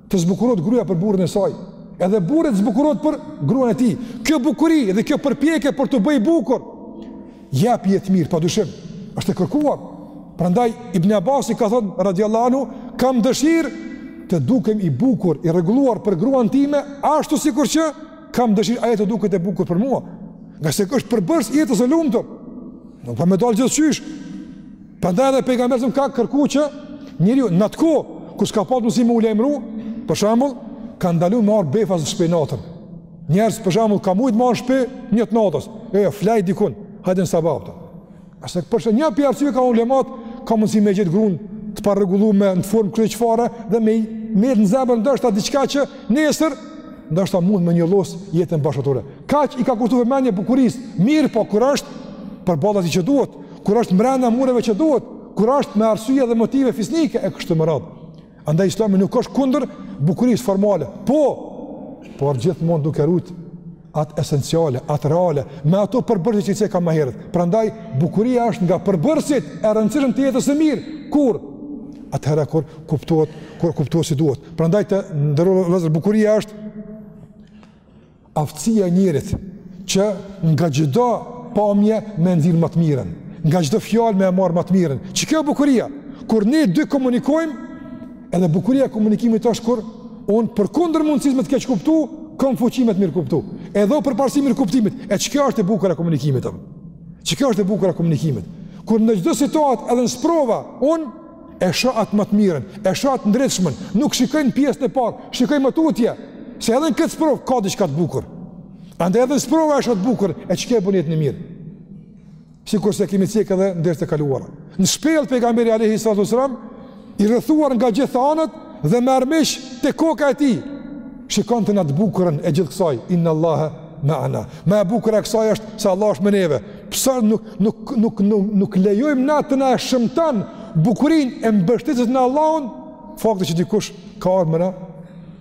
Të zbukurohet gruaja për burrin e saj, edhe burri të zbukurohet për gruan e tij. Kjo bukuri dhe kjo përpjekje për t'u bë i bukur jep jetë t'mirë, padyshim. Është e kërkuar. Prandaj Ibn Abasi ka thënë radhiyallahu anhu, kam dëshirë të dukem i bukur, i rregulluar për gruan time, ashtu sikur që kam dëshirë ajo të duket e bukur për mua. Ngase është përbërës i jetës së lumtur. Nuk ba me dalë gjithë qysh. Prandaj edhe pejgamberi ka kërku që njeriu në atë kohë kur s'ka pasur mundësi me u lajmëru, për shembull, ka ndalu me ardh befas në shtëpi natën. Njerëz për shembull ka mujt me ardh në shpi n'një të natës. Jo, jo, flej dikun, hajde në sabah ato. Asë për shë një prej arsyeve thonë ulemat, ka mundësi me gjet gruen të parregullume në formë krejt çfarë dhe me metë në zemër ndoshta diçka që nesër ndoshta mund me njollos jetën bashkëshortore. Kaq i ka kushtuar vëmendje bukurisë, mirëpo kur është përballë atij që duhet, kur është mbrenda mureve që duhet, kur është me arsye dhe motive fisnike, e kështu me radhë. Andaj islami nuk është kundër bukurisë formale, po, por gjithmonë duke rujt atë esenciale, atë reale, me ato përbërësit që i cekëm ma herët. Prandaj, bukuria është nga përbërësit e rëndësishëm të jetës së mirë, kur, atëherë kur kuptohet, kur kuptohet si duhet. Prandaj të nderuar vëllezër, bukuria është Aftësia e njerit që nga çdo pamje me e nxjerr ma të mirën, nga çdo fjalë me e marr ma të mirën. Qikjo bukuria, kur ne dy komunikojmë, edhe bukuria e komunikimit është kur unë përkundër mundësisë me të keqkuptu, kam fuqi me të mirëkuptu. E jap përparësi mirëkuptimit, e qikjo është e bukura e komunikimit apo? Qikjo është e bukura e komunikimit. Kur në çdo situatë edhe në sprova, unë e shoh atë ma të mirën, e shoh atë t'ndritshmen, nuk shikoj në pjesën e parë, shikoj më tutje, se edhe në këtë sprovë ka diçka të bukur. Andaj edhe n'sprova e shoh të bukurën, e qikjo e bon jetën e mirë. Sikurse kemi cekë edhe n'derse të kaluara. Në shpellë pejgamberi alayhi salatu sallam i rrethuar nga gjithë anët dhe me armiq te koka e tij. Shikon atë anën t'bukurën e gjithë kësaj, inna Allaha ma'ana. Ma e bukura e kësaj është se Allah është me neve. Pse nuk nuk nuk nuk nuk lejojmë na të na e shëmtojë bukurinë e mbështetjes në Allahun, fakti që dikush ka ardhur me na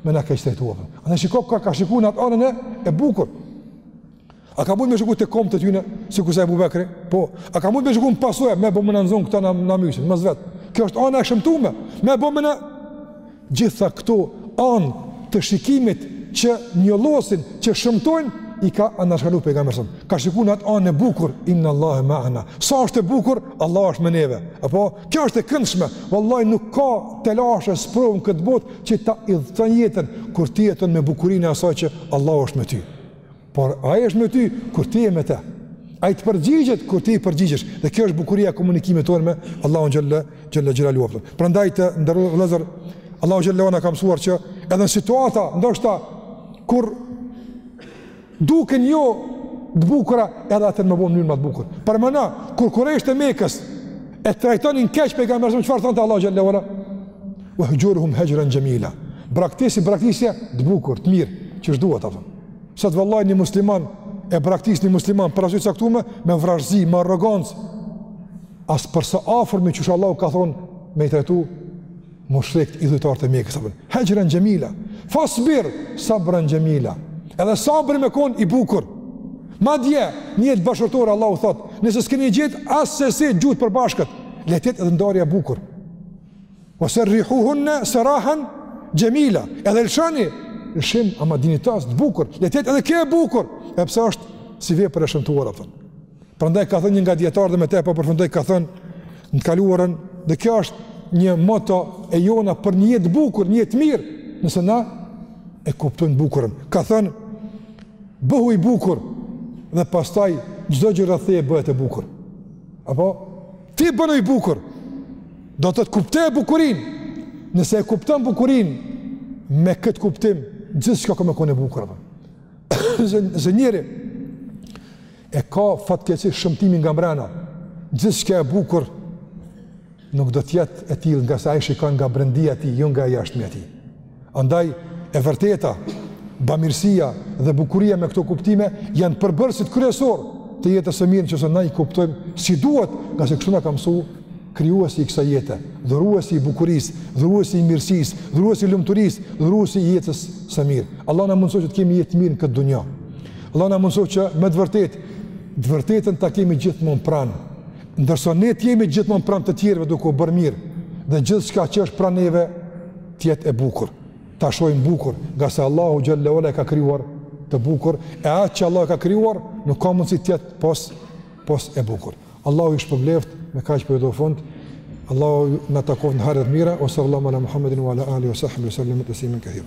me na keqtrajtu. Ai e shikon, ka ka shiku n'atë anën e e bukur. A ka mujt me shiku te kambët e tyne, sikurse Ebu Bekri? Po, a ka mujt me shiku në pasoja, me bo me na nxanë këta na, na mysin, mos vet. Kjo është ana e shëmtume, me bo me na... Gjitha këto anë të shikimit që njollosin, që shëmtojnë, i ka anashkalu pejgamberi sa. Ka shiku në atë anën e bukur, inna Allahu ma'ana. Sa është e bukur, Allahu është me neve. Apo, kjo është e këndshme. Vallahi nuk ka telashe, sprovë në këtë botë që ta idhton jetën kur ti jeton me bukurinë e asaj që Allahu është me ty. Por ai është me ty kur ti je me të. Ai të përgjigjet kur ti i përgjigjesh. Dhe kjo është bukuria e komunikimit tonë me Allahun xhel-le xhelaluhu. Prandaj të nderu vëllazër, Allahu xhel-le ve ala na ka mësuar që edhe në situata ndoshta kur duken jo të bukura, edhe atëherë me bo në mënyrë ma të bukur. Parameno, kur kurejshët e Mekës e trajtonin keq pejgamberin, çfarë thonte Allahu xhalla ona? Wahjurhum hajran jamila. Braktisi braktisje të bukur, të mirë, qysh duhet, a kupton. Sot vallahi një musliman e braktis një musliman, për arsye të caktume, me vrazhdsi, me arrogancë, as për së afërmi qysh Allahu ka thonë, me i trajtu mushrikët idhujtarë të Mekës, hexhren xhemila, fasbir sabren xhemila, edhe sabri me konë i bukur, madje në jetë bashkëshortore, Allahu thotë, nëse s'keni gjetë assesi gjuhë të përbashkët, le të jetë edhe ndarja e bukur, Ve serrihuhunne serahan xhemila, edhe lëshoni, lëshim ama dinjitoz, të bukur, le të jetë edhe kjo e bukur, edhe pse është si vepër e shëmtuar, a kupton. Prandaj ka thënë një nga dijetarët dhe me këtë po përfundoj ka thënë në të kaluarën, dhe kjo është një moto e jona për një jetë të bukur, një jetë të mirë, nëse na e kuptojmë të bukurën. Ka thënë bëhu i bukur dhe pastaj çdo gjë rreth teje bëhet e bukur. Apo Ti bonu i bukur, do të thotë kupte bukurinë, nëse e kupton bukurinë, me këtë kuptim, gjithçka ka me konë e bukur, apo. Nëse njeri e ka fatkeqi shëmtimin nga mrena, gjithçka e bukur nuk do të jetë e tillë ngase e shikon nga brendia e tij, jo nga jashtmia e tij. Andaj, e vërteta, bamirësia dhe bukuria me këto kuptime janë përbërësit kryesor të jetës së mirë nëse na i kuptojmë si duhet, ngase kështu na ka mësuar krijuesi i kësaj jete, dhuruesi i bukurisë, dhuruesi i mirësisë, dhuruesi i lumturisë, dhuruesi i jetës së mirë. Allah na mundëso që të kemi jetë të mirë në këtë dunja. Allah na mundëso që me të vërtetë, të vërtetën ta kemi gjithmonë pranë. Ndërsa ne të jemi gjithmonë pranë të tjerëve duke u bërë mirë dhe gjithçka që është pranë neve të jetë e bukur, ta shohim bukur, ngase Allahu xhel-le ve ala e ka krijuar të bukur, e atë që Allahu e ka krijuar nuk ka mundësi të jetë pos pos e bukur. Allahu ju shpërbleftë, me kaq po i jap fund. Allahu na takoftë në hajre të mira, wa sallallahu ala Muhammedin wa ala alihi wa sahbihi wa sallam taslimen kathira.